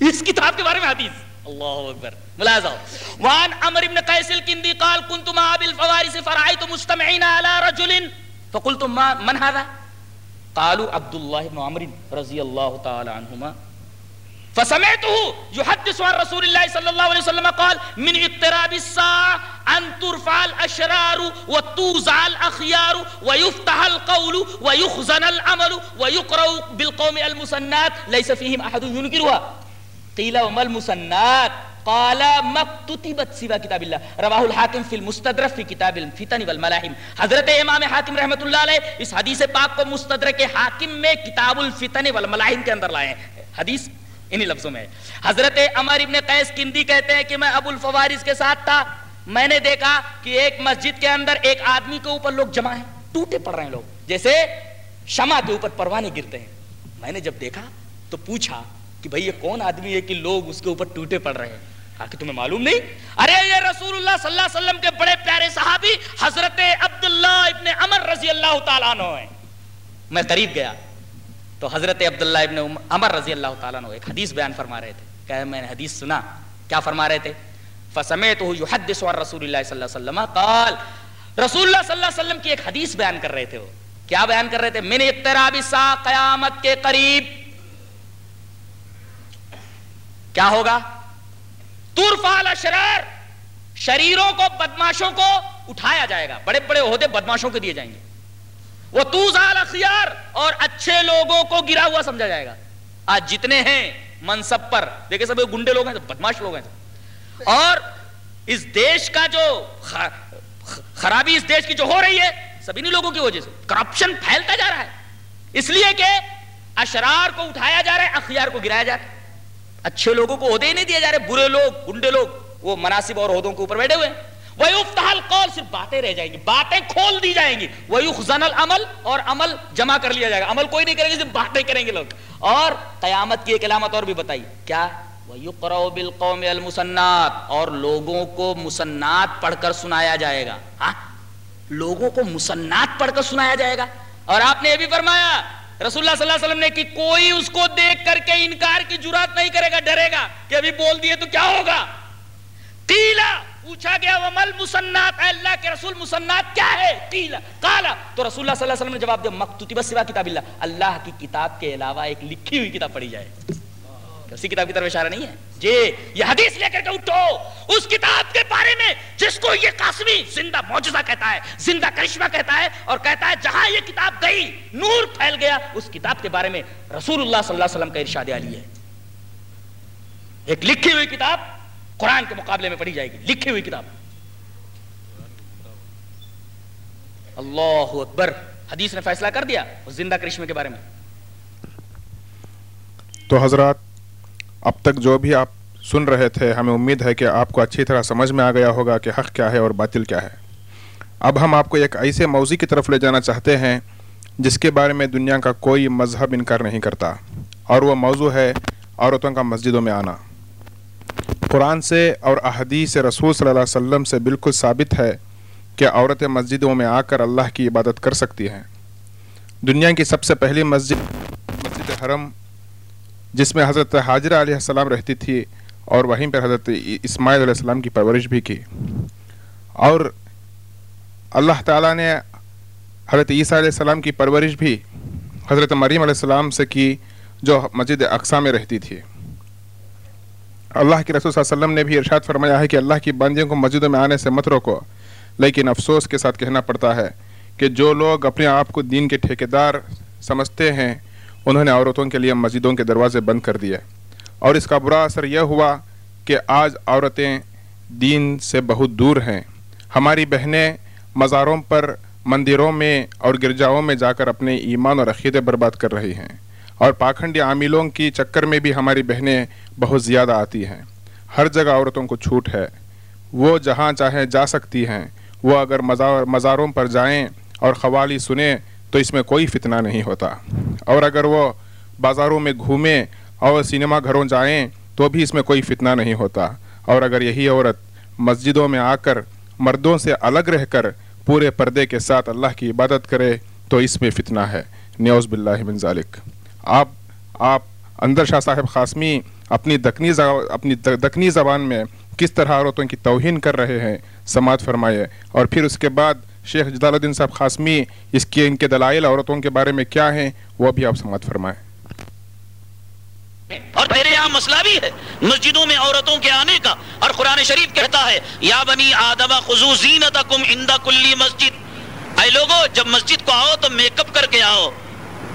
اس کتاب کے بارے میں حدیث۔ اللہ اکبر، ملاحظہ ہو۔ وان عمر ابن قیس الکندی قال كنت مع ابي الفوارس فرأيت مجتمعين على رجل. فقلت ما، من هذا؟ قالوا عبد الله بن عمرو رضي الله تعالى عنهما فسمعته يحدث عن رسول الله صلى الله عليه وسلم قال، من اقتراب الساعة أن ترفع الأشرار وتوزع الأخيار ويفتح القول ويخزن العمل ويقرأ بالقوم المسنات، ليس فيهم أحد ينكرها. قيل، وما المسنات؟ قال، ما كتبت سوى كتاب الله. رواه الحاكم في المستدرك في كتاب الفتن والملاحم. حضرت امام حاکم رحمت اللہ علیہ اس حدیث پاک کو مستدرک حاکم میں کتاب الفتن والملاحم کے اندر لائے ہیں۔ حدیث انہی لفظوں میں حضرت عمر ابن قیس کندی کہتے ہیں کہ میں ابو الفوارس کے ساتھ تھا۔ میں نے دیکھا کہ ایک مسجد کے اندر ایک آدمی کے اوپر لوگ جمع ہیں، ٹوٹے پڑ رہے ہیں لوگ۔ جیسے شمع کے اوپر پروانے گرتے ہیں۔ میں نے جب دیکھا تو پوچھا کہ بھئی یہ کون آدمی ہے کہ لوگ اس کے اوپر ٹوٹے پڑ رہے ہیں؟ کہا کہ تمہیں معلوم نہیں؟ ارے یہ رسول اللہ صلی اللہ علیہ وسلم کے بڑے پیارے صحابی حضرت عبداللہ ابن عمر رضی اللہ تعالیٰ عنہ ہیں۔ میں قریب گیا۔ تو حضرت عبداللہ ابن عمر رضی اللہ تعالیٰ عنہ ایک حدیث بیان فرما رہے تھے۔ کہ میں نے حدیث سنا۔ کیا فرما رہے تھے؟ فسمیتہ یحدث عن رسول اللہ صلی اللہ علیہ وسلم۔ قال، رسول اللہ صلی اللہ علیہ وسلم کی ایک حدیث بیان کر رہے تھے وہ۔ کیا بیان کر رہے تھے؟ من اقتراب سا قیامت کے قریب۔ کیا ہوگا؟ ترفع الاشرار شریروں کو بدماشوں کو اٹھایا جائے گا۔ بڑے بڑے عہدے بدماشوں کو دیے جائیں گے۔ وہ توزال اخیار اور اچھے لوگوں کو گرا ہوا سمجھا جائے گا۔ آج جتنے ہیں منصب پر، دیکھیں سب گنڈے لوگ ہیں بدماش لوگ ہیں اور اس دیش کا جو خرابی اس دیش کی جو ہو رہی ہے سب انہی لوگوں کی وجہ سے۔ کرپشن پھیلتا جا رہا ہے۔ اس لیے کہ اشرار کو اٹھایا جا رہا ہے اخیار کو گرایا جا رہا ہے۔ اچھے لوگوں کو عہدے ہی نہیں دیا جا رہے، برے لوگ، گنڈے لوگ، وہ مناسب اور عہدوں کے اوپر بیٹھے ہوئے ہیں۔ وَيُفْتَحَ الْقَوْلِ صرف باتیں رہ جائیں گی۔ باتیں کھول دی جائیں گی۔ وَيُخْزَنَ الْعَمَلِ، اور عمل جمع کر لیا جائے گا۔ عمل کوئی نہیں کرے گا، صرف باتیں کریں گے لوگ۔ اور قیامت کی ایک علامت اور بھی بتائی۔ کیا؟ وَيُقْرَوْ بِالْقَوْمِ الْمُسَنَّاتِ، اور لوگوں کو مسنات پڑھ کر سنایا جائے گا۔ ہاں؟ لوگوں کو مسنات پڑھ کر سنایا جائے گا۔ اور آپ نے یہ بھی فرمایا، رسول اللہ صلی اللہ علیہ وسلم نے کہ کوئی اس کو دیکھ کر کے انکار کی جرات نہیں کرے گا، ڈرے گا کہ ابھی بول دیے تو کیا ہوگا؟ قیلا پوچھا گیا، ومل مسنات اے اللہ کے رسول مسنات کیا ہے؟ قیلا قالا، تو رسول اللہ صلی اللہ علیہ وسلم نے جواب دیا مکتوتی بس سوا کتاب اللہ۔ اللہ کی کتاب کے علاوہ ایک لکھی ہوئی کتاب پڑھی جائے۔ اسی کتاب کی طرف اشارہ نہیں ہے؟ جی یہ حدیث لے کر کے اٹھو۔ اس کتاب کے بارے میں جس کو یہ قاسمی زندہ معجزہ کہتا ہے، زندہ کرشمہ کہتا ہے، اور کہتا ہے، جہاں یہ کتاب گئی، نور پھیل گیا، اس کتاب کے بارے میں رسول اللہ صلی اللہ علیہ وسلم کا ارشاد علی ہے۔ ایک لکھی ہوئی کتاب قرآن کے مقابلے میں پڑھی جائے گی، لکھی ہوئی کتاب۔ اللہ اکبر، حدیث نے فیصلہ کر دیا اس زندہ کرشمے کے بارے میں۔ تو حضرات، اب تک جو بھی آپ سن رہے تھے، ہمیں امید ہے کہ آپ کو اچھی طرح سمجھ میں آ گیا ہوگا کہ حق کیا ہے اور باطل کیا ہے۔ اب ہم آپ کو ایک ایسے موضوع کی طرف لے جانا چاہتے ہیں، جس کے بارے میں دنیا کا کوئی مذہب انکار نہیں کرتا۔ اور وہ موضوع ہے عورتوں کا مسجدوں میں آنا۔ قرآن سے اور احادیث رسول صلی اللہ علیہ وسلم سے بالکل ثابت ہے کہ عورتیں مسجدوں میں آ کر اللہ کی عبادت کر سکتی ہیں۔ دنیا کی سب سے پہلی مسجد مسجد حرم، جس میں حضرت حاجرہ علیہ السلام رہتی تھی اور وہیں پر حضرت اسماعیل علیہ السلام کی پرورش بھی کی۔ اور اللہ تعالیٰ نے حضرت عیسیٰ علیہ السلام کی پرورش بھی حضرت مریم علیہ السلام سے کی، جو مسجد اقسا میں رہتی تھی۔ اللہ کے رسول صلی اللہ علیہ وسلم نے بھی ارشاد فرمایا ہے کہ اللہ کی بندیوں کو مسجدوں میں آنے سے مت روکو، لیکن افسوس کے ساتھ کہنا پڑتا ہے کہ جو لوگ اپنے آپ کو دین کے ٹھیکیدار سمجھتے ہیں، انہوں نے عورتوں کے لیے مسجدوں کے دروازے بند کر دیے۔ اور اس کا برا اثر یہ ہوا کہ آج عورتیں دین سے بہت دور ہیں۔ ہماری بہنیں مزاروں پر، مندروں میں اور گرجاؤں میں جا کر اپنے ایمان اور عقیدے برباد کر رہی ہیں۔ اور پاکھنڈی عاملوں کی چکر میں بھی ہماری بہنیں بہت زیادہ آتی ہیں۔ ہر جگہ عورتوں کو چھوٹ ہے۔ وہ جہاں چاہیں جا سکتی ہیں۔ وہ اگر مزاروں پر جائیں اور قوالی سنیں تو اس میں کوئی فتنہ نہیں ہوتا۔ اور اگر وہ بازاروں میں گھومیں اور سینما گھروں جائیں تو بھی اس میں کوئی فتنہ نہیں ہوتا۔ اور اگر یہی عورت مسجدوں میں آ کر مردوں سے الگ رہ کر پورے پردے کے ساتھ اللہ کی عبادت کرے تو اس میں فتنہ ہے۔ نیوز باللہ من ذالک۔ آپ آپ اندر شاہ صاحب قاسمی اپنی دکنی اپنی دکنی زبان میں کس طرح عورتوں کی توہین کر رہے ہیں، سماعت فرمائے اور پھر اس کے بعد شیخ جلال الدین صاحب قاسمی اس کے، ان کے دلائل عورتوں کے بارے میں کیا ہیں، وہ بھی آپ سماعت فرمائیں۔ اور میرے یہاں مسئلہ بھی ہے۔ مسجدوں میں عورتوں کے آنے کا، اور قرآن شریف کہتا ہے، یا بنی آدم خضو زینتکم عند کلی مسجد۔ اے لوگو، جب مسجد کو آؤ تو میک اپ کر کے آؤ۔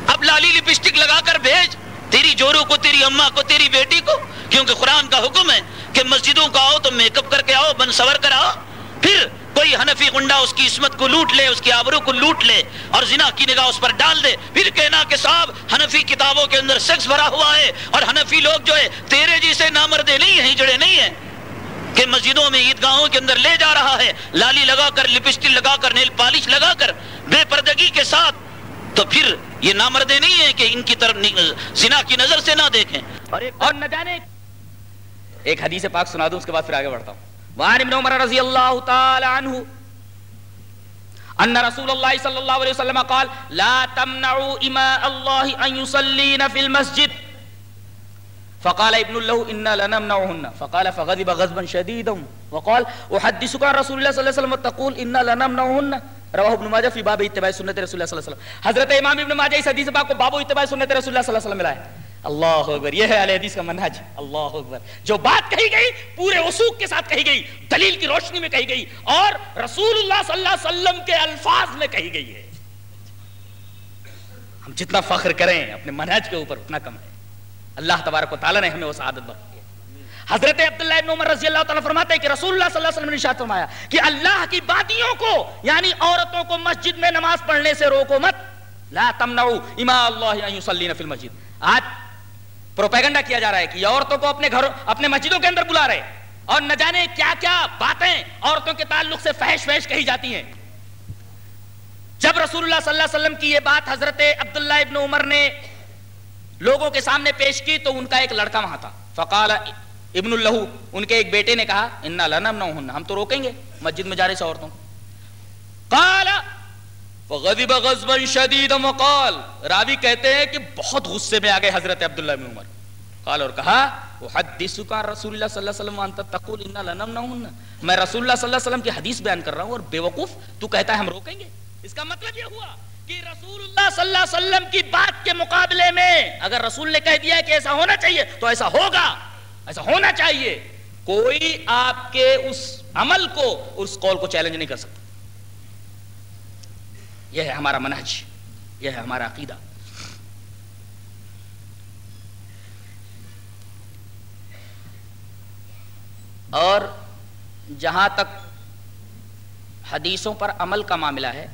اب لالی لپسٹک لگا کر بھیج، تیری جورو کو، تیری اماں کو، تیری بیٹی کو، کیونکہ قرآن کا حکم ہے کہ مسجدوں کو آؤ تو میک اپ کر کے آؤ، بن سور کر آؤ۔ پھر کوئی حنفی گنڈا اس کی عصمت کو لوٹ لے، اس کی آبرو کو لوٹ لے اور زنا کی نگاہ اس پر ڈال دے۔ پھر کہنا کہ صاحب، حنفی کتابوں کے اندر سیکس بھرا ہوا ہے اور حنفی لوگ جو ہے، تیرے جیسے نامردے نہیں ہیں، جڑے نہیں ہیں، کہ مسجدوں میں عیدگاہوں کے اندر لے جا رہا ہے۔ لالی لگا کر لپسٹک لگا کر، نیل پالش لگا کر، بے پردگی کے ساتھ تو پھر یہ نامردے نہیں ہیں کہ ان کی طرف زنا کی نظر سے نہ دیکھیں۔ اور نہ جانے۔ ایک حدیث پاک سنا دوں اس کے بعد پھر آگے بڑھتا ہوں۔ وعن ابن عمر رضی اللہ تعالی عنہ ان رسول اللہ صلی اللہ علیہ وسلم قال لا تمنعوا اماء الله ان يصلين في المسجد. فقال ابن له انا لنمنعهن. فقال فغضب غضبا شديدا وقال احدثك عن رسول الله صلى الله عليه وسلم تقول انا لنمنعهن. رواه ابن ماجه في باب اتباع سنت رسول الله صلی اللہ علیہ وسلم حضرت امام ابن ماجه اس حدیث پاک کو باب اتباع سنت رسول اللہ صلی اللہ علیہ وسلم ملا ہے اللہ اکبر یہ ہے علیہ حدیث کا منہج اللہ اکبر جو بات کہی گئی پورے وسوق کے ساتھ کہی گئی دلیل کی روشنی میں کہی گئی اور رسول اللہ صلی اللہ علیہ وسلم کے الفاظ میں کہی گئی ہے ہم جتنا فخر کریں اپنے منہج کے اوپر اتنا کم ہے اللہ تبارک و تعالیٰ نے ہمیں وہ سعادت بخشی حضرت عبداللہ ابن عمر رضی اللہ تعالیٰ فرماتے ہیں کہ رسول اللہ صلی اللہ علیہ وسلم نے ارشاد فرمایا کہ اللہ کی بادیوں کو یعنی عورتوں کو مسجد میں نماز پڑھنے سے روکو مت۔ لا تمنعوا اما اللہ ان یصلین فی المسجد۔ آج پروپیگنڈا کیا جا رہا ہے کہ یہ عورتوں کو اپنے گھروں، اپنے مسجدوں کے اندر بلا رہے اور نہ جانے کیا کیا باتیں عورتوں کے تعلق سے فحش فحش کہی جاتی ہیں۔ جب رسول اللہ صلی اللہ علیہ وسلم کی یہ بات حضرت عبداللہ ابن عمر نے لوگوں کے سامنے پیش کی تو ان کا ایک لڑکا وہاں تھا۔ فقال ابن اللہ ان کے ایک بیٹے نے کہا، انا لنم نہ ہم تو روکیں گے مسجد میں جا رہے سے عورتوں قال فغضب غضبا شديدا وقال راوی کہتے ہیں کہ بہت غصے میں آ گئے حضرت عبداللہ بن عمر۔ قال اور کہا احدثك عن رسول اللہ صلی اللہ علیہ وسلم وانت تقول ان لنمنعهن میں رسول اللہ صلی اللہ علیہ وسلم کی حدیث بیان کر رہا ہوں اور بے وقوف، تو کہتا ہے ہم روکیں گے۔ اس کا مطلب یہ ہوا کہ رسول اللہ صلی اللہ علیہ وسلم کی بات کے مقابلے میں اگر رسول نے کہہ دیا کہ ایسا ہونا چاہیے، تو ایسا ہوگا۔ ایسا ہونا چاہیے۔ کوئی آپ کے اس عمل کو اس قول کو چیلنج نہیں کر سکتا۔ یہ ہے ہمارا منہج۔ یہ ہے ہمارا عقیدہ۔ اور جہاں تک حدیثوں پر عمل کا معاملہ ہے،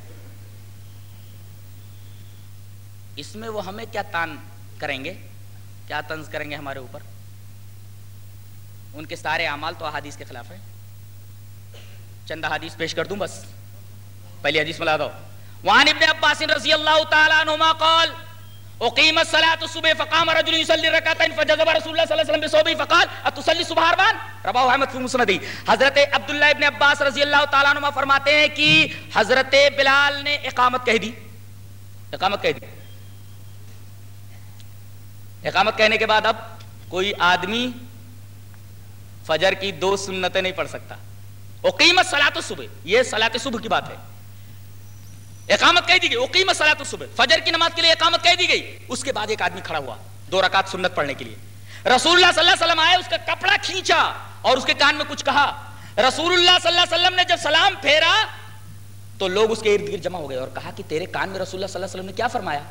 اس میں وہ ہمیں کیا تان کریں گے؟ کیا طنز کریں گے ہمارے اوپر؟ ان کے سارے اعمال تو احادیث کے خلاف ہیں۔ چند حدیث پیش کر دوں بس۔ پہلی حدیث ملا دو۔ وعن ابن عباس رضی اللہ تعالی عنہما قال، اقیم الصلاة الصبح فقام رجل يصلي ركعتين فجذب رسول الله صلی اللہ علیہ وسلم بصوبه فقال اتصلي الصبح اربعا رواه احمد في مسند حضرت عبداللہ ابن عباس رضی اللہ تعالی عنہما فرماتے ہیں کہ حضرت بلال نے اقامت کہہ دی۔ اقامت کہہ دی۔ اقامت کہنے کے بعد اب کوئی آدمی فجر کی دو سنتیں نہیں پڑھ سکتا۔ اقیمت صلاة الصبح، یہ صلاة صبح کی بات ہے۔ اقامت کہہ دی گئی، اقیمت صلاۃ الصبح۔ فجر کی نماز کے لیے اقامت کہہ دی گئی۔ اس کے بعد ایک آدمی کھڑا ہوا، دو رکعت سنت پڑھنے کے لیے۔ رسول اللہ صلی اللہ علیہ وسلم آئے، اس کا کپڑا کھینچا اور اس کے کان میں کچھ کہا۔ رسول اللہ صلی اللہ علیہ وسلم نے جب سلام پھیرا، تو لوگ اس کے ارد گرد جمع ہو گئے اور کہا کہ تیرے کان میں رسول اللہ صلی اللہ علیہ وسلم نے کیا فرمایا؟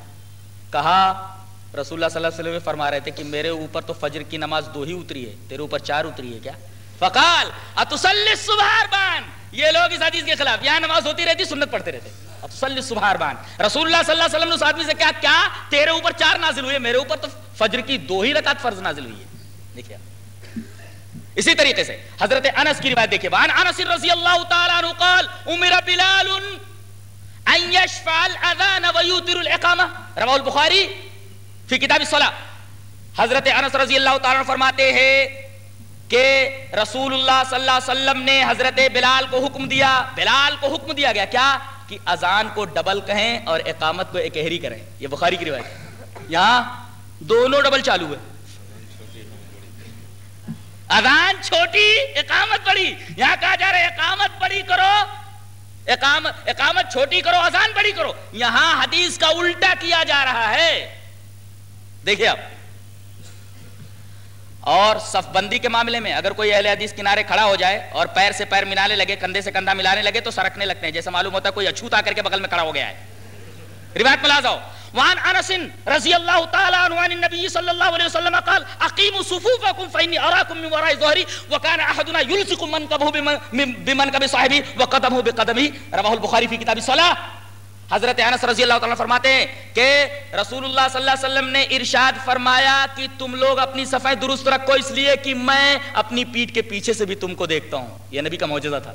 کہا رسول اللہ صلی اللہ علیہ وسلم فرما رہے تھے کہ میرے اوپر تو فجر کی نماز دو ہی اتری ہے، تیرے اوپر چار اتری ہے کیا؟ فقال، اتسلی الصبح بان یہ لوگ اس حدیث کے خلاف یہاں نماز ہوتی رہتی، سنت پڑھتے رہتے۔ اتسلی الصبح بان رسول اللہ صلی اللہ علیہ وسلم نے اس آدمی سے کہا، کیا تیرے اوپر چار نازل ہوئے میرے اوپر تو فجر کی دو ہی رکعت فرض نازل ہوئی ہے دیکھیں اسی طریقے سے حضرت انس کی روایت دیکھیں وان انس رضی اللہ تعالی عنہ قال، امر بلال ان يشفع الاذان ويوتر الاقامه رواه البخاری فی کتاب الصلاة۔ حضرت انس رضی اللہ تعالی عنہ فرماتے ہیں کہ رسول اللہ صلی اللہ علیہ وسلم نے حضرت بلال کو حکم دیا۔ بلال کو حکم دیا گیا۔ کیا؟ کہ اذان کو ڈبل کہیں اور اقامت کو اکہری کریں۔ یہ بخاری کی روایت ہے۔ یہاں دونوں ڈبل چالو ہے اذان چھوٹی، اقامت بڑی۔ یہاں کہا جا رہا ہے، اقامت بڑی کرو۔ اقامت اقامت چھوٹی کرو، اذان بڑی کرو۔ یہاں حدیث کا الٹا کیا جا رہا ہے۔ دیکھیے آپ اور صف بندی کے معاملے میں اگر کوئی اہل حدیث کنارے کھڑا ہو جائے اور پیر سے پیر ملانے لگے، کندھے سے کندھا ملانے لگے، تو سرکنے لگتے ہیں، جیسے معلوم ہوتا ہے کوئی اچھوت آ کر کے بغل میں کھڑا ہو گیا ہے۔ روایت میں لاؤ وعن انس رضی اللہ تعالی عنہ عن النبي صلی اللہ علیہ وسلم قال، اقیموا صفوفکم فانی اراکم من وراء ظهری وكان احدنا يلصق منكبه بمنكب صاحبه وقدمه بقدمه. رواه البخاری فی کتاب الصلاۃ۔ حضرت انس رضی اللہ تعالیٰ فرماتے ہیں کہ رسول اللہ صلی اللہ علیہ وسلم نے ارشاد فرمایا کہ تم لوگ اپنی صفائی درست رکھو، اس لیے کہ میں اپنی پیٹ کے پیچھے سے بھی تم کو دیکھتا ہوں۔ یہ نبی کا معجزہ تھا۔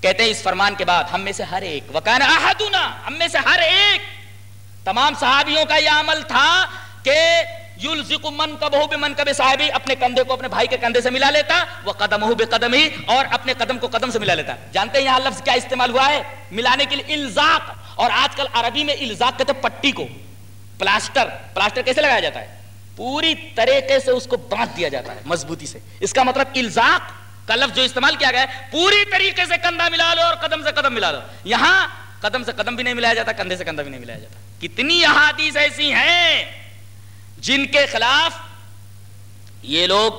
کہتے ہیں اس فرمان کے بعد، ہم میں سے ہر ایک، وکان احدنا، ہم میں سے ہر ایک، تمام صحابیوں کا یہ عمل تھا کہ یلزق من کبہو بمن کب صاحبی، اپنے کندھے کو اپنے بھائی کے کندھے سے ملا لیتا وہ قدم ہو بے قدم ہی اور اپنے قدم کو قدم سے ملا لیتا۔ جانتے ہیں یہاں لفظ کیا استعمال ہوا ہے؟ ملانے کے لیے الزاق۔ اور آج کل عربی میں الزاق کہتے ہیں پٹی کو، پلاسٹر پلاسٹر کیسے لگایا جاتا ہے؟ پوری طریقے سے اس کو باندھ دیا جاتا ہے، مضبوطی سے۔ اس کا مطلب الزاق کا لفظ جو استعمال کیا گیا ہے، پوری طریقے سے کندھا ملا لو اور قدم سے قدم ملا لو۔ یہاں قدم سے قدم بھی نہیں ملایا جاتا، کندھے سے کندھا بھی نہیں ملایا جاتا۔ کتنی احادیث ایسی ہیں جن کے خلاف یہ لوگ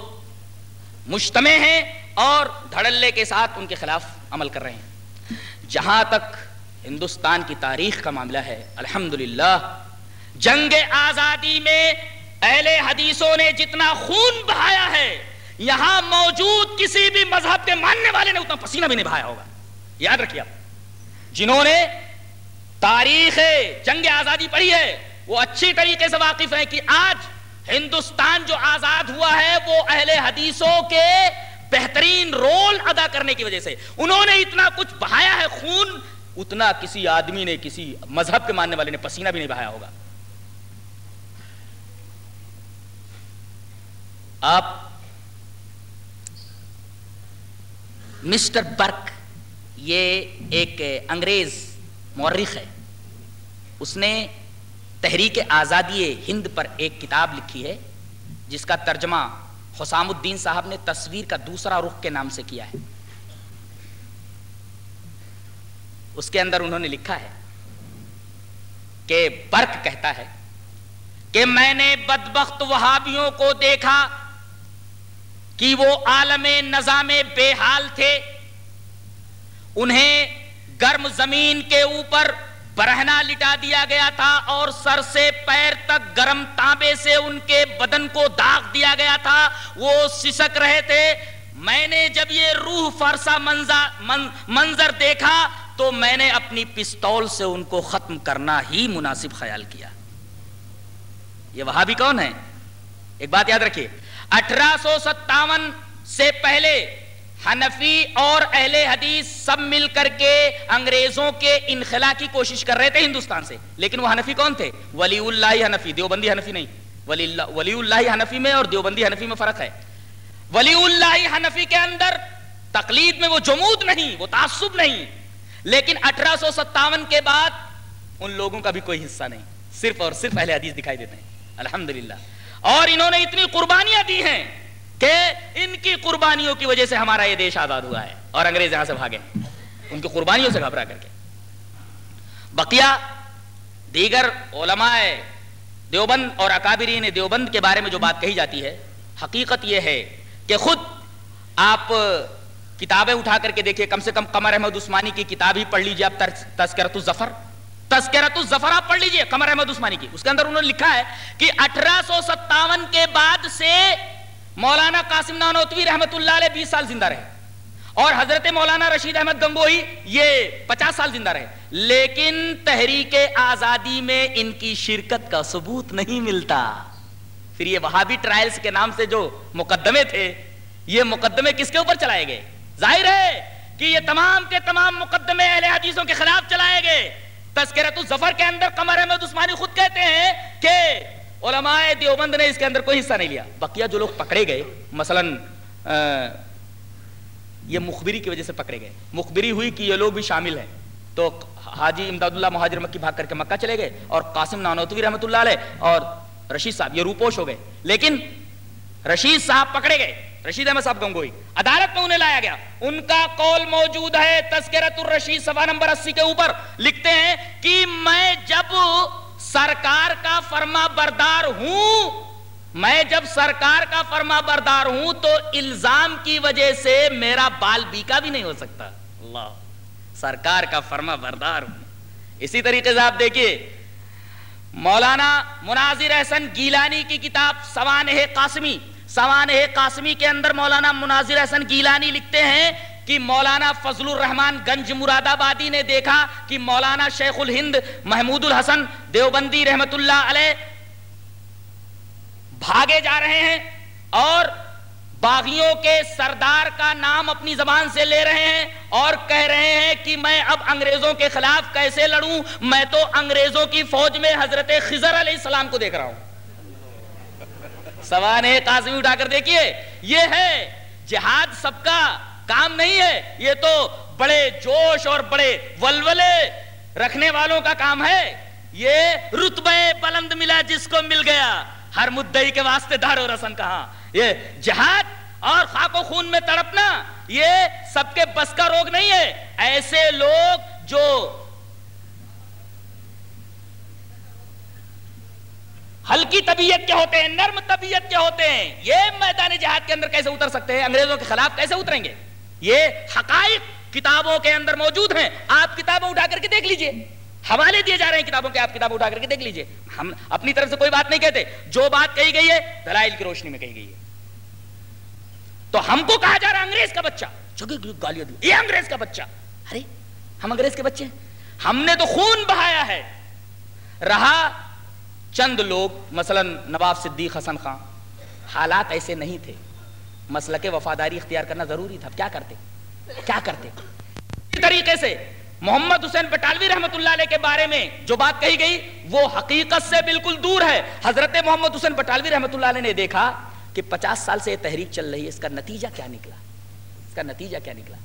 مجتمع ہیں اور دھڑلے کے ساتھ ان کے خلاف عمل کر رہے ہیں۔ جہاں تک ہندوستان کی تاریخ کا معاملہ ہے۔ الحمدللہ۔ جنگ آزادی میں اہل حدیثوں نے جتنا خون بہایا ہے، یہاں موجود کسی بھی مذہب کے ماننے والے نے اتنا پسینہ بھی نہیں بہایا ہوگا۔ یاد رکھیے آپ، جنہوں نے تاریخ جنگ آزادی پڑھی ہے، وہ اچھی طریقے سے واقف ہیں کہ آج ہندوستان جو آزاد ہوا ہے، وہ اہل حدیثوں کے بہترین رول ادا کرنے کی وجہ سے۔ انہوں نے اتنا کچھ بہایا ہے، خون اتنا کسی آدمی نے، کسی مذہب کے ماننے والے نے پسینہ بھی نہیں بہایا ہوگا۔ آپ مسٹر برک، یہ ایک انگریز مورخ ہے۔ اس نے تحریک آزادی ہند پر ایک کتاب لکھی ہے، جس کا ترجمہ حسام الدین صاحب نے تصویر کا دوسرا رخ کے نام سے کیا ہے۔ اس کے اندر انہوں نے لکھا ہے کہ برق کہتا ہے کہ میں نے بدبخت وہابیوں کو دیکھا کہ وہ عالم نظام بے حال تھے، انہیں گرم زمین کے اوپر برہنا لٹا دیا گیا تھا اور سر سے پیر تک گرم تانبے سے ان کے بدن کو داغ دیا گیا تھا۔ وہ سسک رہے تھے۔ میں نے جب یہ روح فرسا منظر دیکھا تو میں نے اپنی پستول سے ان کو ختم کرنا ہی مناسب خیال کیا۔ یہ وہاں بھی کون ہے ایک بات یاد رکھیے۔ اٹھارہ سو ستاون سے پہلے حنفی اور اہل حدیث سب مل کر کے انگریزوں کے انخلا کی کوشش کر رہے تھے ہندوستان سے۔ لیکن وہ حنفی کون تھے؟ ولی اللہ حنفی، دیوبندی حنفی نہیں۔ ولی اللہ ولی اللہ حنفی میں اور دیوبندی حنفی میں فرق ہے۔ ولی اللہ حنفی کے اندر تقلید میں وہ جمود نہیں، وہ تعصب نہیں۔ لیکن اٹھارہ سو ستاون کے بعد ان لوگوں کا بھی کوئی حصہ نہیں۔ صرف اور صرف اہل حدیث دکھائی دیتے ہیں۔ الحمدللہ۔ اور انہوں نے اتنی قربانیاں دی ہیں کہ ان کی قربانیوں کی وجہ سے ہمارا یہ دیش آزاد ہوا ہے۔ اور انگریز یہاں سے بھاگے۔ ان کی قربانیوں سے گھبرا کر کے۔ بقیہ دیگر علماء دیوبند اور اکابرین دیوبند کے بارے میں جو بات کہی جاتی ہے، حقیقت یہ ہے کہ خود آپ کتابیں اٹھا کر کے دیکھیں کم سے کم قمر احمد عثمانی کی کتاب ہی پڑھ لیجیے آپ تذکرت الظفر۔ تذکرت الظفر آپ پڑھ لیجیے، قمر احمد عثمانی کی۔ اس کے اندر انہوں نے لکھا ہے کہ اٹھارہ سو ستاون کے بعد سے مولانا قاسم نانوتوی رحمت اللہ علیہ بیس سال زندہ رہے۔ اور حضرت مولانا رشید احمد گنگوئی یہ پچاس سال زندہ رہے۔ لیکن تحریک آزادی میں ان کی شرکت کا ثبوت نہیں ملتا۔ پھر یہ وہابی ٹرائلز کے نام سے جو مقدمے تھے، یہ مقدمے کس کے اوپر چلائے گئے؟ ظاہر ہے کہ یہ تمام کے تمام مقدمے اہل حدیثوں کے خلاف چلائے گئے۔ تذکرت الظفر کے اندر قمر احمد عثمانی خود کہتے ہیں کہ علماء دیوبند نے اس کے اندر کوئی حصہ نہیں لیا۔ بقیہ جو لوگ پکڑے گئے، مثلا یہ مخبری کی وجہ سے پکڑے گئے۔ مخبری ہوئی کہ یہ لوگ بھی شامل ہیں۔ تو حاجی امداد اللہ مہاجر مکی بھاگ کر کے مکہ چلے گئے اور قاسم نانوتوی رحمۃ اللہ علیہ اور رشید صاحب، یہ روپوش ہو گئے۔ لیکن رشید صاحب پکڑے گئے۔ رشید احمد صاحب گنگوئی۔ عدالت میں انہیں لایا گیا۔ ان کا قول موجود ہے تذکرت الرشید سفا نمبر اسی کے اوپر۔ لکھتے ہیں کہ میں جب سرکار کا فرما بردار ہوں، میں جب سرکار کا فرما بردار ہوں تو الزام کی وجہ سے میرا بال بیکا بھی نہیں ہو سکتا۔ اللہ، سرکار کا فرما بردار ہوں۔ اسی طریقے سے آپ دیکھیے، مولانا مناظر احسن گیلانی کی کتاب سوانح قاسمی سوانح قاسمی کے اندر مولانا مناظر احسن گیلانی لکھتے ہیں کہ مولانا فضل الرحمان گنج مراد آبادی نے دیکھا کہ مولانا شیخ الہند محمود الحسن دیوبندی رحمت اللہ علیہ بھاگے جا رہے ہیں اور باغیوں کے سردار کا نام اپنی زبان سے لے رہے ہیں اور کہہ رہے ہیں کہ میں اب انگریزوں کے خلاف کیسے لڑوں؟ میں تو انگریزوں کی فوج میں حضرت خضر علیہ السلام کو دیکھ رہا ہوں۔ سوان قاسمی اٹھا کر دیکھیے۔ یہ ہے، جہاد سب کا کام نہیں ہے، یہ تو بڑے جوش اور بڑے ولولے رکھنے والوں کا کام ہے۔ یہ رتبے بلند ملا جس کو مل گیا۔ ہر مدعی کے واسطے دار و رسن کہاں۔ یہ جہاد اور خاک و خون میں تڑپنا، یہ سب کے بس کا روگ نہیں ہے۔ ایسے لوگ جو ہلکی طبیعت کے ہوتے ہیں، نرم طبیعت کے ہوتے ہیں۔ یہ میدان جہاد کے اندر کیسے اتر سکتے ہیں؟ انگریزوں کے خلاف کیسے اتریں گے؟ یہ حقائق کتابوں کے اندر موجود ہیں۔ آپ کتابیں اٹھا کر کے دیکھ لیجیے۔ حوالے دیے جا رہے ہیں کتابوں کے، آپ کتاب اٹھا کر کے دیکھ لیجیے۔ ہم اپنی طرف سے کوئی بات نہیں کہتے۔ جو بات کہی گئی ہے، دلائل کی روشنی میں کہی گئی ہے۔ تو ہم کو کہا جا رہا انگریز کا بچہ۔ گالیاں یہ انگریز کا بچہ۔ ارے، ہم انگریز کے بچے ہم نے تو خون بہایا ہے۔ رہا چند لوگ، مثلا نواب صدیق حسن خان، حالات ایسے نہیں تھے۔ مسئلہ کے وفاداری اختیار کرنا ضروری تھا۔ کیا کرتے؟ کیا کرتے؟ طریقے سے محمد حسین پٹالوی رحمت اللہ علیہ کے بارے میں جو بات کہی گئی، وہ حقیقت سے بالکل دور ہے۔ حضرت محمد حسین پٹالوی رحمت اللہ علیہ نے دیکھا کہ پچاس سال سے یہ تحریک چل رہی ہے۔ اس کا نتیجہ کیا نکلا؟ اس کا نتیجہ کیا نکلا؟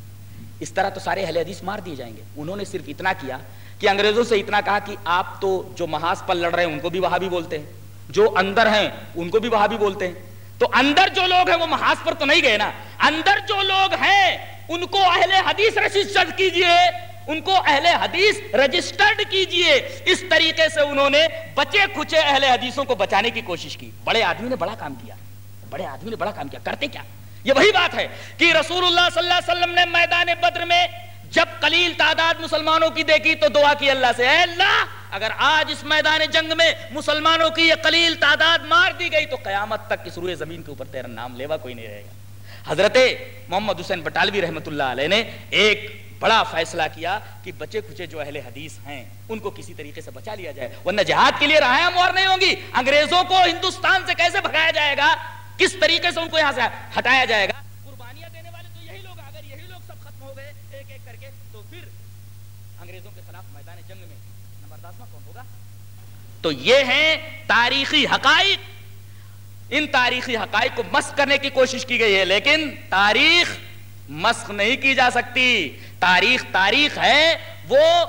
اس طرح تو سارے اہل حدیث مار دیے جائیں گے۔ انہوں نے صرف اتنا کیا کہ انگریزوں سے اتنا کہا کہ آپ تو جو محاذ پر لڑ رہے ہیں، ان کو بھی وہاں بھی بولتے ہیں۔ جو اندر ہیں، ان کو بھی وہاں بھی بولتے ہیں۔ تو اندر جو لوگ ہیں، وہ محاذ پر تو نہیں گئے نا۔ اندر جو لوگ ہیں، ان کو اہل حدیث رجسٹر کیجیے۔ ان کو اہل حدیث رجسٹرڈ کیجیے۔ اس طریقے سے انہوں نے بچے کھچے اہل حدیثوں کو بچانے کی کوشش کی۔ بڑے آدمی نے بڑا کام کیا۔ بڑے آدمی نے بڑا کام کیا۔ کرتے کیا؟ یہ وہی بات ہے کہ رسول اللہ صلی اللہ علیہ وسلم نے میدان بدر میں جب قلیل تعداد مسلمانوں کی دیکھی تو دعا کی اللہ سے، اے اللہ، اگر آج اس میدان جنگ میں مسلمانوں کی یہ قلیل تعداد مار دی گئی تو قیامت تک اس روئے زمین کے اوپر تیرا نام لیوا کوئی نہیں رہے گا۔ حضرت محمد حسین بٹالوی رحمت اللہ علیہ نے ایک بڑا فیصلہ کیا کہ بچے کچے جو اہل حدیث ہیں، ان کو کسی طریقے سے بچا لیا جائے۔ ورنہ جہاد کے لیے رہایا مور نہیں ہوں گی۔ انگریزوں کو ہندوستان سے کیسے بھگایا جائے گا؟ کس طریقے سے ان کو یہاں سے ہٹایا جائے گا؟ قربانیاں دینے والے تو یہی لوگ اگر یہی لوگ سب ختم ہو گئے ایک ایک کر کے تو پھر انگریزوں کے خلاف میدان جنگ میں نمبرداسمہ کون ہوگا؟ تو یہ ہیں تاریخی حقائق۔ ان تاریخی حقائق کو مسک کرنے کی کوشش کی گئی ہے لیکن تاریخ مسخ نہیں کی جا سکتی۔ تاریخ تاریخ ہے وہ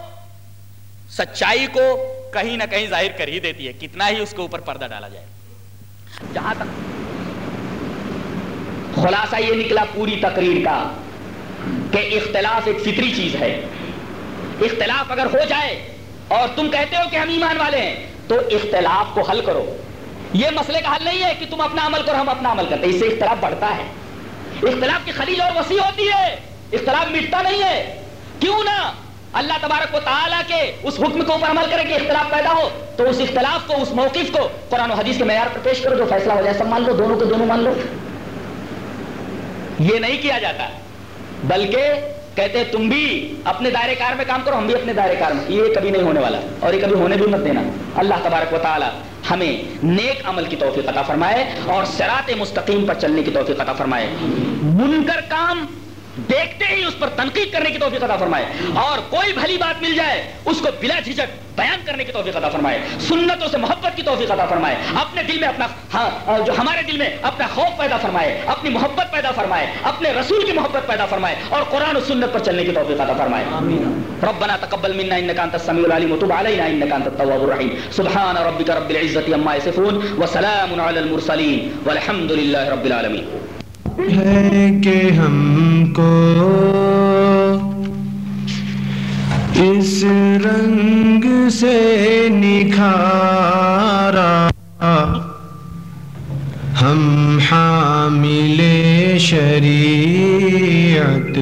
سچائی کو کہیں نہ کہیں ظاہر کر ہی دیتی ہے۔ کتنا ہی اس کے اوپر پردہ ڈالا جائے۔ جہاں تک خلاصہ یہ نکلا پوری تقریر کا کہ اختلاف ایک فطری چیز ہے۔ اختلاف اگر ہو جائے اور تم کہتے ہو کہ ہم ایمان والے ہیں، تو اختلاف کو حل کرو۔ یہ مسئلے کا حل نہیں ہے کہ تم اپنا عمل کرو، ہم اپنا عمل کرتے اس سے اختلاف بڑھتا ہے۔ اختلاف کی خلیج اور وسیع ہوتی ہے۔ اختلاف مٹتا نہیں ہے۔ کیوں نہ اللہ تبارک و تعالیٰ کے اس حکم کے اوپر عمل کرے کہ اختلاف پیدا ہو، تو اس اختلاف کو، اس موقف کو قرآن و حدیث کے معیار پر پیش کرو، جو فیصلہ ہو جائے، سب مان لو، دونوں کو دونوں مان لو۔ یہ نہیں کیا جاتا۔ بلکہ کہتے ہیں تم بھی اپنے دائرے کار میں کام کرو، ہم بھی اپنے دائرے کار میں۔ یہ کبھی نہیں ہونے والا۔ اور یہ کبھی ہونے بھی مت دینا۔ اللہ تبارک و تعالی ہمیں نیک عمل کی توفیق عطا فرمائے اور سرات مستقیم پر چلنے کی توفیق عطا فرمائے۔ منکر کام دیکھتے ہی اس پر تنقید کرنے کی توفیق عطا فرمائے۔ اور کوئی بھلی بات مل جائے اس کو بلا جھجک بیان کرنے کی توفیق عطا فرمائے۔ سنتوں سے محبت کی توفیق عطا فرمائے۔ اپنے دل میں اپنا ہاں جو ہمارے دل میں اپنا خوف پیدا فرمائے اپنی محبت پیدا فرمائے اپنے رسول کی محبت پیدا فرمائے اور قرآن و سنت پر چلنے کی توفیق عطا فرمائے۔ ربنا تقبل منا انك انت السميع العليم وتب علينا انك انت التواب الرحيم سبحان ربك رب العزه عما يصفون وسلام على المرسلين والحمد لله رب العالمين ہے کہ ہم کو اس رنگ سے نکھارا۔ ہم حامل شریعت۔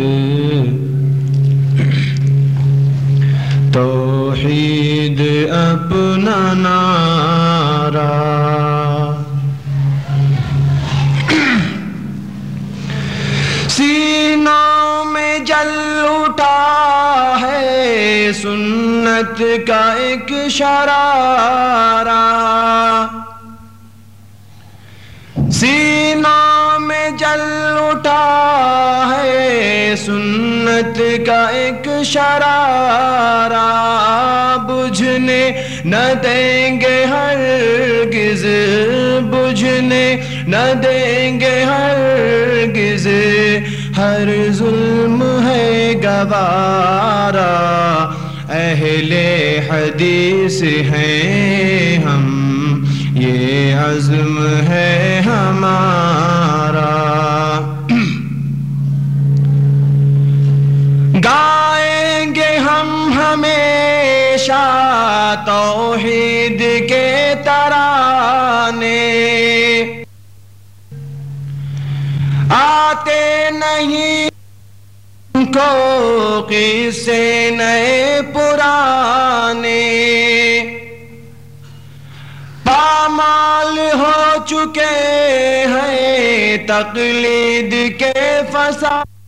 توحید اپنا نارا سنت کا ایک شرارہ۔ سینوں میں جل اٹھا ہے، سنت کا ایک شرارہ۔ بجھنے نہ دیں گے ہرگز، بجھنے نہ دیں گے ہرگز۔ ہر ظلم ہے گوارا اہل حدیث ہیں ہم۔ یہ عزم ہے ہمارا۔ گائیں گے ہم ہمیشہ توحید کے ترانے۔ آتے نہیں کو قصے نئے پرانے پامال ہو چکے ہیں تقلید کے فساد